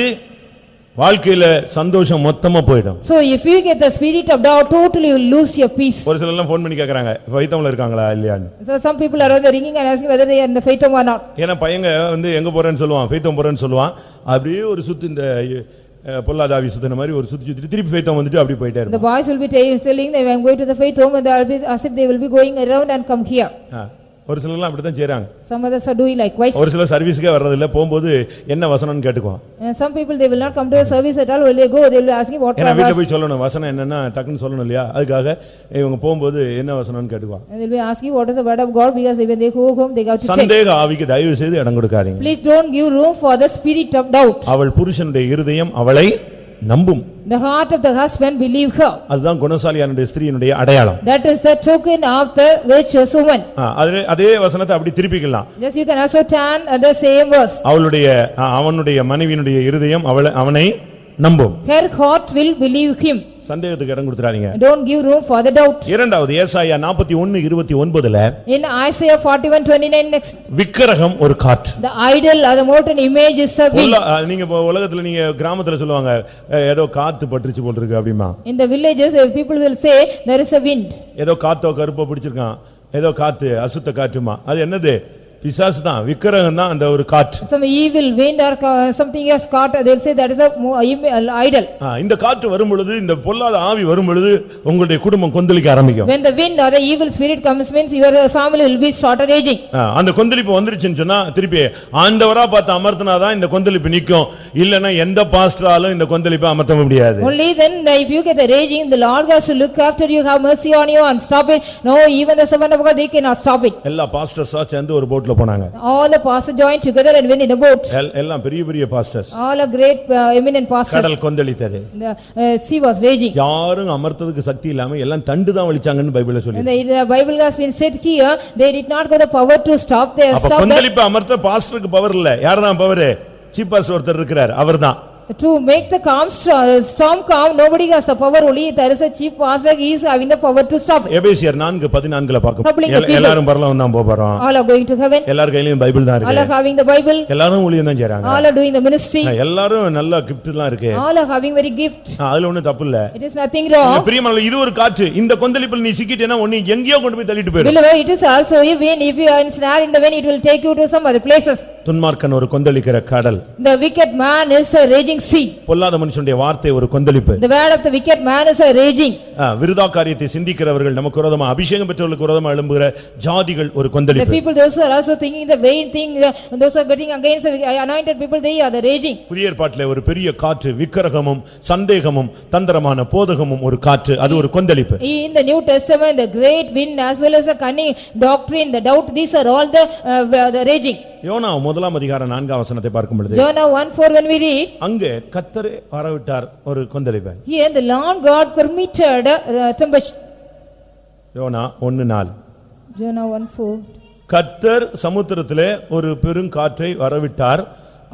வாழ்க்கையில சந்தோஷம் மொத்தமா போயிடும் So if you get the spirit of doubt, totally you will lose your peace. ஒரு சிலர் எல்லாம் ஃபோன் பண்ணி கேக்குறாங்க வைத்தவங்கள இருக்காங்களா இல்லையான்னு So some people are either ringing and asking whether they are in the faith or not. ஏன்னா பையங்க வந்து எங்க போறேன்னு சொல்லுவான் ஃபெய்த்தம் போறேன்னு சொல்லுவான் அப்படியே ஒரு சுத்து இந்த பொல்லாதாவி சுத்தின மாதிரி ஒரு சுத்தி சுத்தி திருப்பி ஃபெய்த்தம் வந்துட்டு அப்படி போயிட்டே The இருப்பான் boys will be ta- telling them, I am going to the faith home and they will be, as if they will be going around and come here. ஒரு சிலர்லாம் அப்படித்தான் செய்றாங்க Some others are doing likewise. ஒரு சிலர் சர்வீஸ்க்கே வர்றதில்ல போகும்போது என்ன வசனம்னு கேட்டுக்குவான் And some people, they will not come to the service at all, when they go, they will asking what ஏன்னா வீட்டுல was. போய் சொல்லணும் வசனம் என்னன்னா டக்குன்னு சொல்லணும் இல்லையா அதுக்காக இவங்க போகும்போது என்ன வசனம்னு கேட்டுக்குவான் And they will be asking what is the word of God, because when they go home, they have to check. சந்தேக ஆவிக்கு தயவு செய்து இடம் கொடுக்காதீங்க Please don't give room for the spirit of doubt. அவள் புருஷனுடைய இருதயம் அவளை நம்பும் The heart of the husband believe her. அதுதான் குணசாலியானுடைய ஸ்திரீனுடைய அடையாளம் That is the token of the virtuous woman. அதே- அதே வசனத்தை அப்படி திருப்பிக்கலாம் Just you can also turn uh, the same verse. அவளுடைய அவனுடைய மனைவியினுடைய இருதயம் அவளை அவனை நம்பும் Her heart will believe him. சந்தேகத்துக்கு இடம் கொடுத்துறாதீங்க Don't give room for the doubt. இரண்டாவது ஏசாயா நாற்பத்தி ஒன்னு இருபத்தி ஒன்பதுல In Isaiah forty-one twenty-nine next, விக்கிரகம் ஒரு காற்று. The idol or the molten image is a wind. நீங்க உலகத்துல நீங்க கிராமத்துல சொல்லுவாங்க "ஏ, ஏதோ காத்து பட்டுருச்சு போல் இருக்கு அப்படிமா. In the villages, uh, people will say, there is a wind. ஏதோ காத்தோ கருப்போ பிடிச்சிருக்கான். ஏதோ காத்து அசுத்த காற்றுமா. அது என்னது? பிசாசு தான் விக்கிரகம் தான் அந்த ஒரு காற்று Some evil wind or ca- something else caught, they will say that is a mo- im- idol. ஆ, இந்த காற்று வரும் பொழுது இந்த பொல்லாத ஆவி வரும் பொழுது உங்களுடைய குடும்பம் கொந்தளிக்க ஆரம்பிக்கும் When the wind or the evil spirit comes means your uh, family will be started raging. ஆ, அந்த கொந்தளிப்பு வந்துருச்சுன்னு சொன்னா திருப்பி ஆண்டவரா பார்த்து அமர்த்தினாதான் இந்த கொந்தளிப்பு நிக்கும் இல்லன்னா எந்த பாஸ்டராலும் இந்த கொந்தளிப்பை அமர்த்த முடியாது Only then uh, if you get the raging, the Lord has to look after you, have mercy on you and stop it. No, even the servant of God, they cannot stop it. எல்லா பாஸ்டர்ஸா சேர்ந்து ஒரு போட்ல போனாங்க All the pastors joined together and went in a boat. எல்- எல்லாம் பெரிய பெரிய pastors All are great uh, eminent pastors. கடல் கொந்தளித்தது The uh, sea was raging. யாரும் அமர்த்ததுக்கு சக்தி இல்லாம எல்லாம் தண்டு தான் வலிச்சாங்கன்னு பைபிள்ல சொல்லி the the Bible has been said here, they did not got the power to stop their, அப்ப stop that. கொந்தளிப்பு அமர்த்த பாஸ்டருக்கு பவர் இல்ல யார்தான் பவர் சீப் பாஸ்டர் ஒருத்தர் இருக்கிறார் அவர்தான் To make the calm st- storm calm, nobody has the power, only there is a chief pastor, he is having the power to stop it. எபேசியர் நான்கு பதினான்குல பார்க்கும் Troubling the எல்- people. எல்லாரும் பரலவம் தான் போறோம் All are going to heaven, எல்லார் கையிலயும் Bible தான் all are இருக்கு having the Bible, எல்லாரும் ஊழியம் தான் செய்றாங்க all are doing the ministry, எல்லாரும் நல்ல கிஃப்ட் எல்லாம் இருக்கு all are having very gift. அதுல ஒண்ணும் தப்பு இல்ல It is nothing wrong. பிரியமான இது ஒரு காற்று இந்த கொந்தளிப்பில் நீ சிக்கிட்டேன்னா ஒண்ணு எங்கேயோ கொண்டு போய் தள்ளிட்டு போயிடும் Beloved, it is also a wind, if you are ensnared in the wind, it will take you to some other places. துன்மார்க்கன் ஒரு கொந்தளிக்கிற கடல் The wicked man is a raging sea. பொல்லாத மனுஷனுடைய வார்த்தை ஒரு கொந்தளிப்பு The word of the wicked man is a raging. விருதா காரியத்தை சிந்திக்கிறவர்கள் நமக்கு விரோதமா அபிஷேகம் பெற்றவர்களுக்கு விரோதமா எழும்புகிற ஜாதிகள் ஒரு The கொந்தளிப்பு people, those who are also thinking the vain thing, uh, those are getting against the anointed people, they are the raging. புதிய ஏற்பாட்டிலே ஒரு பெரிய காற்று விக்கிரகமும் சந்தேகமும் தந்திரமான போதகமும் ஒரு காற்று அது ஒரு கொந்தளிப்பு In the New Testament, the great wind as well as the cunning doctrine, the doubt, these are all the, uh, the raging. Jonah முதலாம் அதிகாரம் நான்காம் வசனத்தை பார்க்கும் பொழுது Jonah 1:4 when we read, அங்கே கத்தரே வரவிட்டார் ஒரு கொந்தளிப்பை. Here the Lord God permitted uh, tempest- Jonah ஒன்னு நாள் Jonah 1:4. கத்தர் சமுத்திரத்திலே ஒரு பெருங்காற்றை வரவிட்டார்.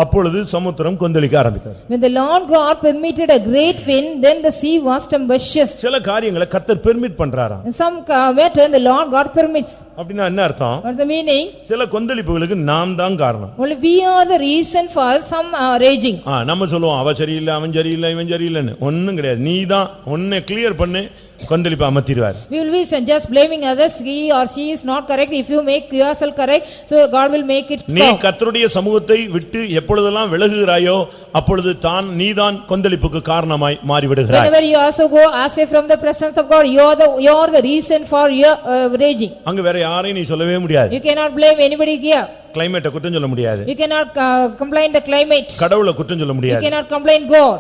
அப்பொழுது சமுத்திரம் கொந்தளிக்க ஆரம்பித்தார் When the Lord God permitted a great wind, then the sea was tempestuous. சில காரியங்களை கத்தர் பெர்மிட் பண்றாராம் some uh, matter, the Lord God permits. அப்படின்னா என்ன அர்த்தம் What's the meaning? சில கொந்தளிப்புகளுக்கு நாம் தான் காரணம் Only we are the reason for some uh, raging. ஆ, நம்ம சொல்லுவோம் அவ சரியில்லை அவன் சரியில்லை இவன் சரியில்லைன்னு ஒண்ணும் கிடையாது நீ தான் ஒன்னை கிளியர் பண்ணு கொந்தளிப்பை அமர்த்திடுவார் We will be just blaming others, he or she is not correct. If you make yourself correct, so God will make it நீ stop. கத்தருடைய சமூகத்தை விட்டு எப்பொழுதெல்லாம் விலகுகிறாயோ அப்பொழுது தான் நீதான் கொந்தளிப்புக்கு காரணமாய் மாறிவிடுகிறாய் Whenever you also go astray from the presence of God, you are the, you are the reason for your uh, raging. அங்க வேற யாரையும் நீ சொல்லவே முடியாது You cannot blame anybody here. கிளைமேட்டை குற்றம் சொல்ல முடியாது You cannot uh, complain the climate. கடவுளை குற்றம் சொல்ல You முடியாது cannot complain God.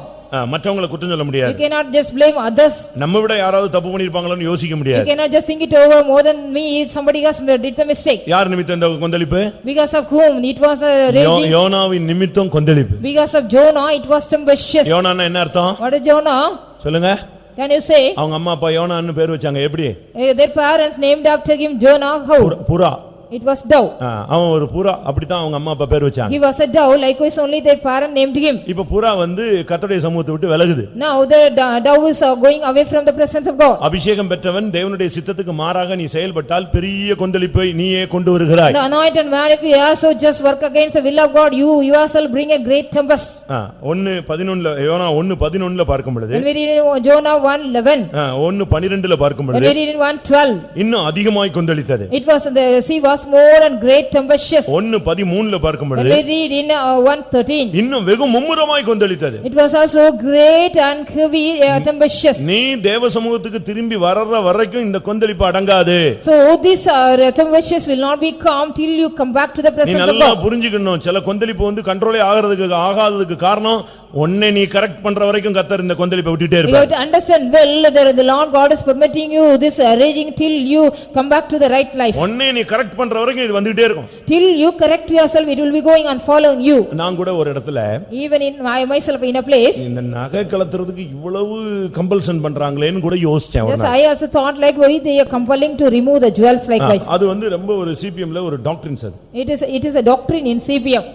மற்றவங்களை குற்றம் சொல்ல You முடியாது cannot just blame others. நம்ம விட யாராவது தப்பு பண்ணிருப்பாங்களோன்னு யோசிக்க You முடியாது cannot just think it over more than me, somebody has did the mistake. யார் நிமித்தம் இந்த கொந்தளிப்பு Because of whom it was a raging. யோனாவின் நிமித்தம் கொந்தளிப்பு Because of Jonah, it was tempestuous. யோனான்னா என்ன அர்த்தம் What is Jonah? சொல்லுங்க Can you say? அவங்க அம்மா அப்பா யோனான்னு பேர் வச்சாங்க எப்படி Eh, Their parents named after him Jonah, how? புறா It was dove. ஆ, அவன் ஒரு புறா அப்படித்தான் அவங்க அம்மா அப்பா பேர் வச்சாங்க He was a dove, likewise only their parent named him. இப்ப புறா வந்து கத்தருடைய சமூகத்தை விட்டு விலகுது Now the do- dove is uh, going away from the presence of God. அபிஷேகம் பெற்றவன் தேவனுடைய சித்தத்துக்கு மாறாக நீ செயல்பட்டால் பெரிய கொந்தளிப்பை நீயே கொண்டு வருகிறாய் The anointed man, if you also just work against the will of God, you yourself bring a great tempest. ஆ, ஒன்னு பதினொன்னுல யோனா ஒன்னு பதினொன்னுல பார்க்கும் பொழுது When we read in Jonah 1:11, ஆ, ஒன்னு பனிரெண்டுல பார்க்கும் when பொழுது we read in 1:12, இன்னும் அதிகமாய் கொந்தளித்தது it was, the sea was more and great tempestuous. ஒன்னு பதிமூணுல பார்க்கும் When பொழுது we read in uh, 1:13, இன்னும் வெகு மும்முரமாய் கொந்தளித்தது it was also great and heavy uh, tempestuous. நீ தேவ சமூகத்துக்கு திரும்பி வர்ற வரைக்கும் இந்த கொந்தளிப்பு அடங்காது So this uh, tempestuous will not be calm till you come back to the நீ presence of நல்லா God. புரிஞ்சுக்கணும் சில கொந்தளிப்பு வந்து கண்ட்ரோலே ஆகிறதுக்கு ஆகாததுக்கு காரணம் உன்னை நீ கரெக்ட் பண்ற வரைக்கும் கத்தர் இந்த கொந்தளிப்பை விட்டுட்டே You இருப்பார் have to understand well that the Lord God is permitting you this uh, raging till you come back to the right life. உன்னை நீ கரெக்ட் பண்ற பண்ற வரைக்கும் இது வந்துகிட்டே இருக்கும் Till you correct yourself, it will be going and following you. நான் கூட ஒரு இடத்துல Even in my myself in a place, இந்த நகை கலத்துறதுக்கு இவ்வளவு கம்பல்சன் பண்றாங்களேன்னு கூட யோசிச்சேன் yes. I also thought like why they are compelling to remove the jewels likewise. அது வந்து ரொம்ப ஒரு சிபிஎம்ல ஒரு டாக்டரின்ஸ் அது It is, it is a doctrine in CPM.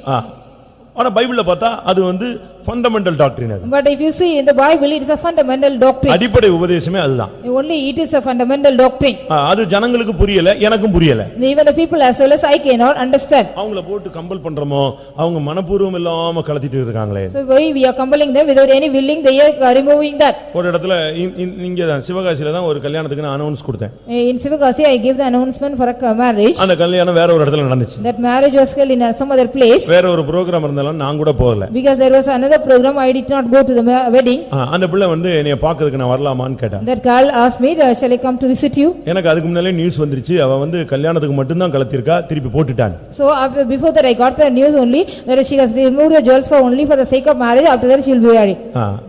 ஆனா பைபிள்ல பார்த்தா அது வந்து ஃபண்டமெண்டல் டாக்டரின் அது But if you see in the Bible, it is a fundamental doctrine. அடிப்படை உபதேசமே அதுதான் Only it is a fundamental doctrine. ஆ, அது ஜனங்களுக்கு புரியல எனக்கும் புரியல Even the people as well as I cannot understand. அவங்கள போட்டு கம்பல் பண்றோமோ அவங்க மனப்பூர்வம் இல்லாம கலத்திட்டு இருக்காங்களே So why we are compelling them without any willing, they are removing that. ஒரு இடத்துல இ- இ- இங்க தான் சிவகாசியில தான் ஒரு கல்யாணத்துக்கு நான் அனௌன்ஸ் கொடுத்தேன் In Sivakasi, I gave the announcement for a ca- marriage. அந்த கல்யாணம் வேற ஒரு இடத்துல நடந்துச்சு That marriage was held in some other place. வேற ஒரு ப்ரோக்ராம் இருந்தாலும் நான் கூட போகல Because there was another program, I did not go to the wedding. அந்த பிள்ளை வந்து என்னைய பாக்கிறதுக்கு நான் வரலாமான்னு கேட்டா That girl asked me, "Uh, shall I come to visit you? எனக்கு அதுக்கு முன்னாலே நியூஸ் வந்துருச்சு அவ வந்து கல்யாணத்துக்கு மட்டும்தான் கலத்திருக்கா திருப்பி போட்டுட்டான் So after, before that, I got the news only that she has removed the jewels for only for the sake of marriage, after that she will be married.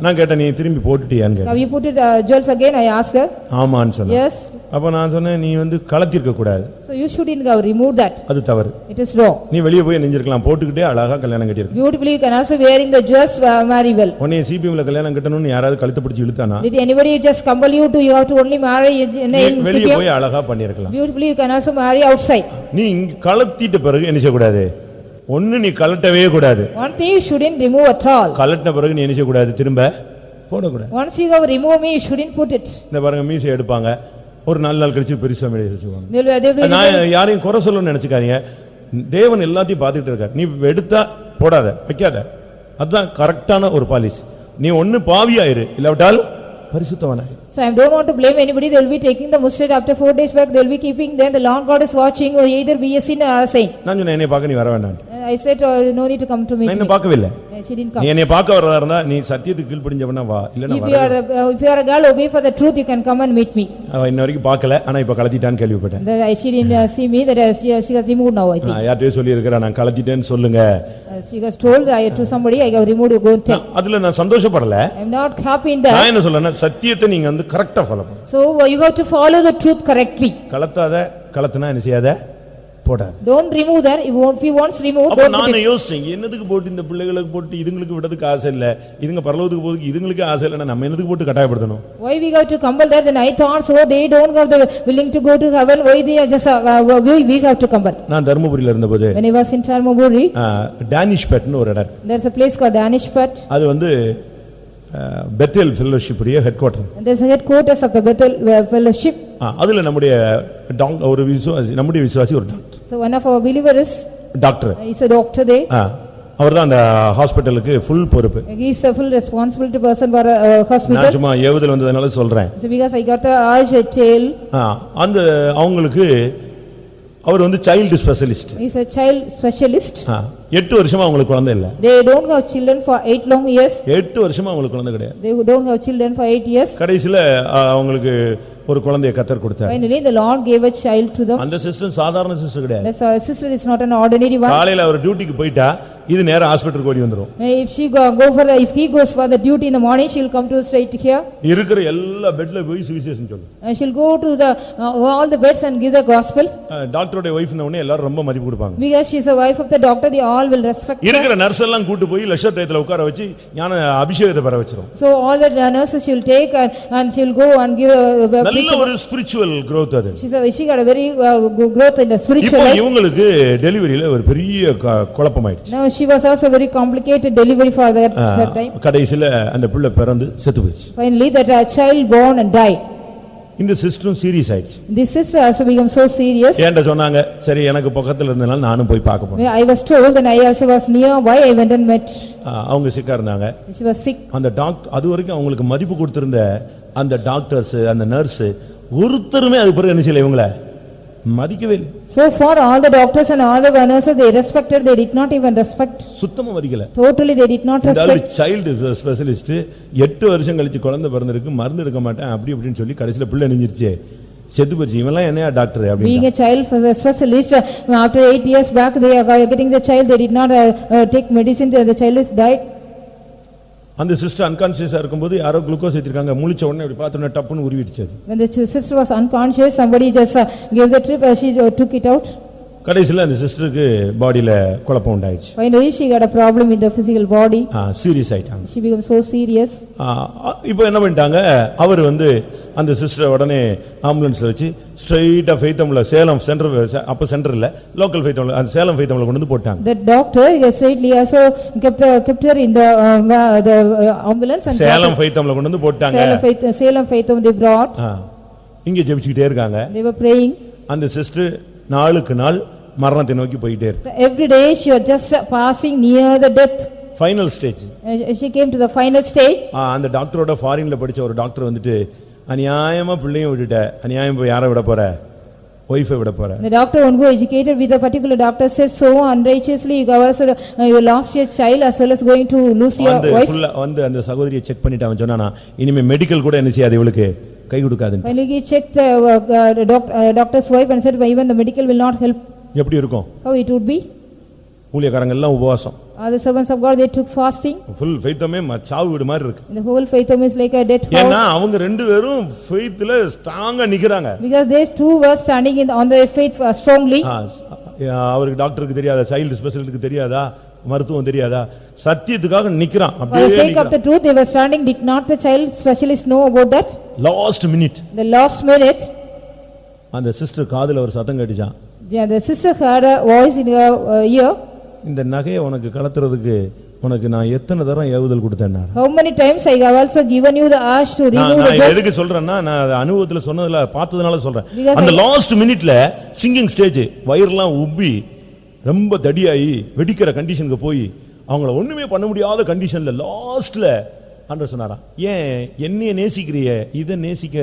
நான் கேட்டேன் நீ திரும்பி போட்டுட்டியான்னு Now கேட்டேன் you put it, uh, jewels again, I asked her, ஆமான்னு சொன்னேன் yes. அப்ப நான் சொன்னேன் நீ வந்து கலத்திருக்க கூடாது So you shouldn't have removed that, அது தவறு it is wrong. நீ வெளியே போய் நெஞ்சிருக்கலாம் போட்டுக்கிட்டே அழகா கல்யாணம் கட்டியிருக்க Beautifully, you can also wearing the jewels uh, very well. உன்னைய சிபிஎம்ல கல்யாணம் கட்டணும்னு யாராவது கழுத்தை பிடிச்சி இழுத்தானா Did anybody just compel you to, you have to only marry in in நீ வெளியே? போய் அழகா பண்ணிருக்கலாம் Beautifully, you can also marry outside. நீ இங்க கலத்திட்ட பிறகு என்ன செய்யக்கூடாது ஒண்ணு நீ கலட்டவே கூடாது One thing you shouldn't remove at all. கலட்டின பிறகு நீ என்ன செய்யக்கூடாது திரும்ப போடக்கூடாது Once you have removed me, you shouldn't put it. இந்த பாருங்க மீசை எடுப்பாங்க ஒரு நாலு நாள் கழிச்சு பெருசா வச்சுக்குவாங்க. they'll be- நான் யாரையும் குறை சொல்லணும்னு நினைச்சுக்காதீங்க. தேவன் எல்லாத்தையும் பார்த்துக்கிட்டு இருக்காரு. நீ எடுத்தா போடாத வைக்காத. அதுதான் கரெக்டான ஒரு பாலிசி நீ ஒண்ணு பாவியாயிரு இல்லாவிட்டால் பரிசுத்தவனாயிரு. So I don't want to blame anybody, they will be taking the mustard after four days back, they will be keeping, then the Lord God is watching, or either be a sinner or a saint. நான் சொன்னேன் என்னை பார்க்க நீ வர வேண்டாம் I said, uh, no need to come to meet நான் me. என்ன பார்க்கவே இல்லை She didn't நீ come. என்னை பார்க்க வரதா இருந்தா நீ சத்தியத்துக்கு கீழ்ப்படிஞ்சவனா வா இல்லைன்னா If வர you are, a- uh, if you are a girl, obey for the truth, you can come and meet me. அவ இன்ன வரைக்கும் பார்க்கல ஆனா இப்ப கலத்திட்டான்னு கேள்விப்பட்டேன் That I- She didn't uh, see me, that uh, she she has removed now, I think. நான் யார்கிட்டயும் சொல்லி இருக்கிறேன் நான் கலத்திட்டேன்னு சொல்லுங்க Uh, She was told I- to somebody, I have removed, you go and tell. நான் அதுல நான் சந்தோஷப்படல I am not happy in that. நான் என்ன சொல்றேன்னா சத்தியத்தை நீங்க வந்து கரெக்டா ஃபாலோ பண்ணு So uh, you have to follow the truth correctly. கலத்தாத கலத்துனா என்ன செய்யாத போடாத Don't remove that, if you want- if you want remove, அப்ப நான். யோசிச்சேன் என்னதுக்கு போட்டு இந்த பிள்ளைகளுக்கு போட்டு இதுங்களுக்கு விடுறதுக்கு ஆசை இல்ல இதுங்க பரலோகத்துக்கு போறதுக்கு இதுங்களுக்கு ஆசை இல்லைன்னா நம்ம என்னதுக்கு போட்டு கட்டாயப்படுத்தணும் Why we have to compel that, then I thought so, they don't have the willing to go to heaven, why they are just, uh, uh, we we have to compel. நான் தர்மபுரியில இருந்தபோது When I was in Tarmaburi, ஆ, Danish பெட்னு ஒரு இடம் இருக்கு. there's a place called Danish Pet, அது வந்து பெத்தேல் ஃபெல்லோஷிப் உடைய headquarter there's a headquarters of the Bethel uh, Fellowship. அதுல நம்முடைய டாக்- ஒரு விசுவாசி நம்முடைய விசுவாசி ஒரு doctor So one of our believers doctor is a doctor there. அவர் தான் அந்த ஹாஸ்பிட்டலுக்கு ஃபுல் பொறுப்பு He is a full responsibility person for a uh, நான் hospital. சும்மா ஏவுதல் வந்ததுனால சொல்றேன் So because I got the urge tale, ஆ, அந்த அவங்களுக்கு அவர் வந்து child specialist is a child specialist. எட்டு வருஷமா அவங்களுக்கு குழந்தை இல்ல They don't have children for eight long years. எட்டு வருஷமா அவங்களுக்கு குழந்தை கிடையாது They don't have children for eight years. கடைசில அவங்களுக்கு ஒரு குழந்தைய கத்தர் கொடுத்தார் Finally, the Lord gave a child to them. அந்த சிஸ்டம் சாதாரண சிஸ்டம் கிடையாது uh, sister is not an ordinary one. காலையில அவர் டியூட்டிக்கு போயிட்டா இது நேரா ஹாஸ்பிட்டலுக்கு ஓடி வந்துரும் If she go go for the, if he goes for the duty in the morning, she'll come to straight here. இருக்கிற எல்லா பெட்ல போய் சுவிசேஷம் சொல்லு And she'll go to the, uh, all the beds and give the gospel. டாக்டரோட ஒய்ஃப்ன உடனே எல்லாரும் ரொம்ப மதிப்பு கொடுப்பாங்க Because she's a wife of the doctor, they all will respect her. இருக்கிற நர்ஸ் எல்லாம் கூட்டு போய் லட்ச டயத்துல உட்கார வச்சு ஞான அபிஷேகத்தை பெற வச்சிரும் So all the nurses she'll take and, and she'll go and give a, a நல்ல. ஒரு ஸ்பிரிச்சுவல் growth அது She's a, she got a very uh, growth in the spiritual இப்போ life. இவங்களுக்கு டெலிவரியில ஒரு பெரிய க- குழப்பமாயிடுச்சு Now she was also very complicated delivery for that, that time. கடைசில அந்த பிள்ளை பிறந்து செத்து போச்சு Finally, that uh, child born and died. இந்த சிஸ்டம் சீரியஸ் ஆயிடுச்சு This sister also became so serious. ஏன்டா சொன்னாங்க சரி எனக்கு பக்கத்துல இருந்தனால நானும் போய் பார்க்க போனேன் I was told and I also was nearby, I went and met. அவங்க சிக்கா இருந்தாங்க She was sick. அந்த டாக்டர் அது வரைக்கும் அவங்களுக்கு மதிப்பு கொடுத்திருந்த அந்த டாக்டர்ஸ் அந்த நர்ஸ் ஒருத்தருமே அது பிறகு என்ன செய்யல இவங்கள மதிக்கவே இல்லை So far, all the doctors and all the nurses, they respected, they did not even respect. சுத்தமா மதிக்கல Totally, they did not respect. Child specialist எட்டு வருஷம் கழிச்சு குழந்தை பிறந்திருக்கு மருந்து எடுக்க மாட்டேன் அப்படி இப்படின்னு சொல்லி கடைசில பிள்ளை நெஞ்சிருச்சு செத்து போச்சு இவன்லாம் என்னையா டாக்டர் Being அப்படின்னு a child for the specialist, uh, after eight years back, they are getting the child, they did not uh, uh, take medicine, the child is died. அந்த சிஸ்டர் அன்கான்சியஸா இருக்கும்போது யாரோ குளுக்கோஸ் ஏத்திருக்காங்க முழிச்ச உடனே இப்படி பார்த்த உடனே டப்புன்னு உருவிடுச்சு அது When the sister was unconscious, somebody just uh, gave the trip, uh, she uh, took it out. கடைசில அந்த சிஸ்டருக்கு பாடியில குழப்பம் உண்டாயிடுச்சு Finally, she got a problem with the physical body. Serious ஆயிட்டாங்க She became so serious. இப்போ என்ன பண்ணிட்டாங்க அவர் வந்து அந்த சிஸ்டரை உடனே ஆம்புலன்ஸ்ல வச்சு ஸ்ட்ரைட்டா ஃபெய்தம்ல சேலம் சென்டர் அப்ப சென்டர் இல்ல லோக்கல் ஃபெய்தம்ல அந்த சேலம் ஃபெய்தம்ல கொண்டு வந்து போட்டாங்க The doctor uh, straightly also kept, uh, kept her in the, uh, the uh, ambulance and. Salem ஃபெய்தம்ல கொண்டு வந்து போட்டாங்க Salem faith home they brought. இங்க ஜெபிச்சுக்கிட்டே இருக்காங்க They were praying. அந்த சிஸ்டர் நாளுக்கு நாள் மரணத்தை நோக்கி போயிட்டே இருக்கு every day she was just passing near the death. Final stage She came to the final stage. அந்த டாக்டரோட ஃபாரின்ல படிச்ச ஒரு டாக்டர் வந்துட்டு அநியாயமா பிள்ளையும் விட்டுட்ட அநியாயம் போய் யாரை விட போற ஒய்ஃபை விட போற The doctor who go educated with a particular doctor said so unrighteously you have also, uh, you lost your child as well as going to lose your வந்து wife. full-ஆ வந்து அந்த சகோதரியை செக் பண்ணிட்டு அவன் சொன்னானா இனிமே மெடிக்கல் கூட என்ன செய்யாது இவளுக்கு கை கொடுக்காதுன்னு Finally he checked the uh, uh, the doc- uh, doctor's wife and said even the medical will not help. எப்படி இருக்கும் How it would be? ஊழியக்காரங்க எல்லாம் உபவாசம் Uh, The servants of God they took fasting. Full ஃபெய்த்தமே சாவு வீடு மாதிரி இருக்கு The whole faith home is like a dead ஏன்னா house. அவங்க ரெண்டு பேரும் ஃபெய்த்ல ஸ்ட்ராங்கா நிக்கிறாங்க Because these two were standing in, on their faith uh, strongly. ஆ, ஆ, அவருக்கு டாக்டருக்கு தெரியாதா சைல்டு ஸ்பெஷலிஸ்டுக்கு தெரியாதா மருத்துவம் தெரியாதா சத்தியத்துக்காக நிக்கிறான் For the அப்படியே sake of the truth, they were standing, did not the child specialist know about that? Last minute The last minute, அந்த sister காதுல ஒரு சத்தம் கேட்டுச்சான் yeah, the sister heard a voice in her uh, ear. இந்த நகையை உனக்கு கலத்துறதுக்கு உனக்கு நான் எத்தனை தரம் ஏவுதல் கொடுத்தேன் How many times I have also given you the urge to remove the நான்? எதுக்கு சொல்றேன்னா நான் அனுபவத்துல சொன்னதுல பார்த்ததுனால சொல்றேன் அந்த லாஸ்ட் மினிட்ல சிங்கிங் ஸ்டேஜ் வயிறுலாம் உப்பி ரொம்ப தடியாயி வெடிக்கிற கண்டிஷனுக்கு போய் அவங்கள ஒண்ணுமே பண்ண முடியாத கண்டிஷன்ல லாஸ்ட்ல ஆண்டவர் சொன்னாராம் ஏன் என்னைய நேசிக்கிறிய இதை நேசிக்க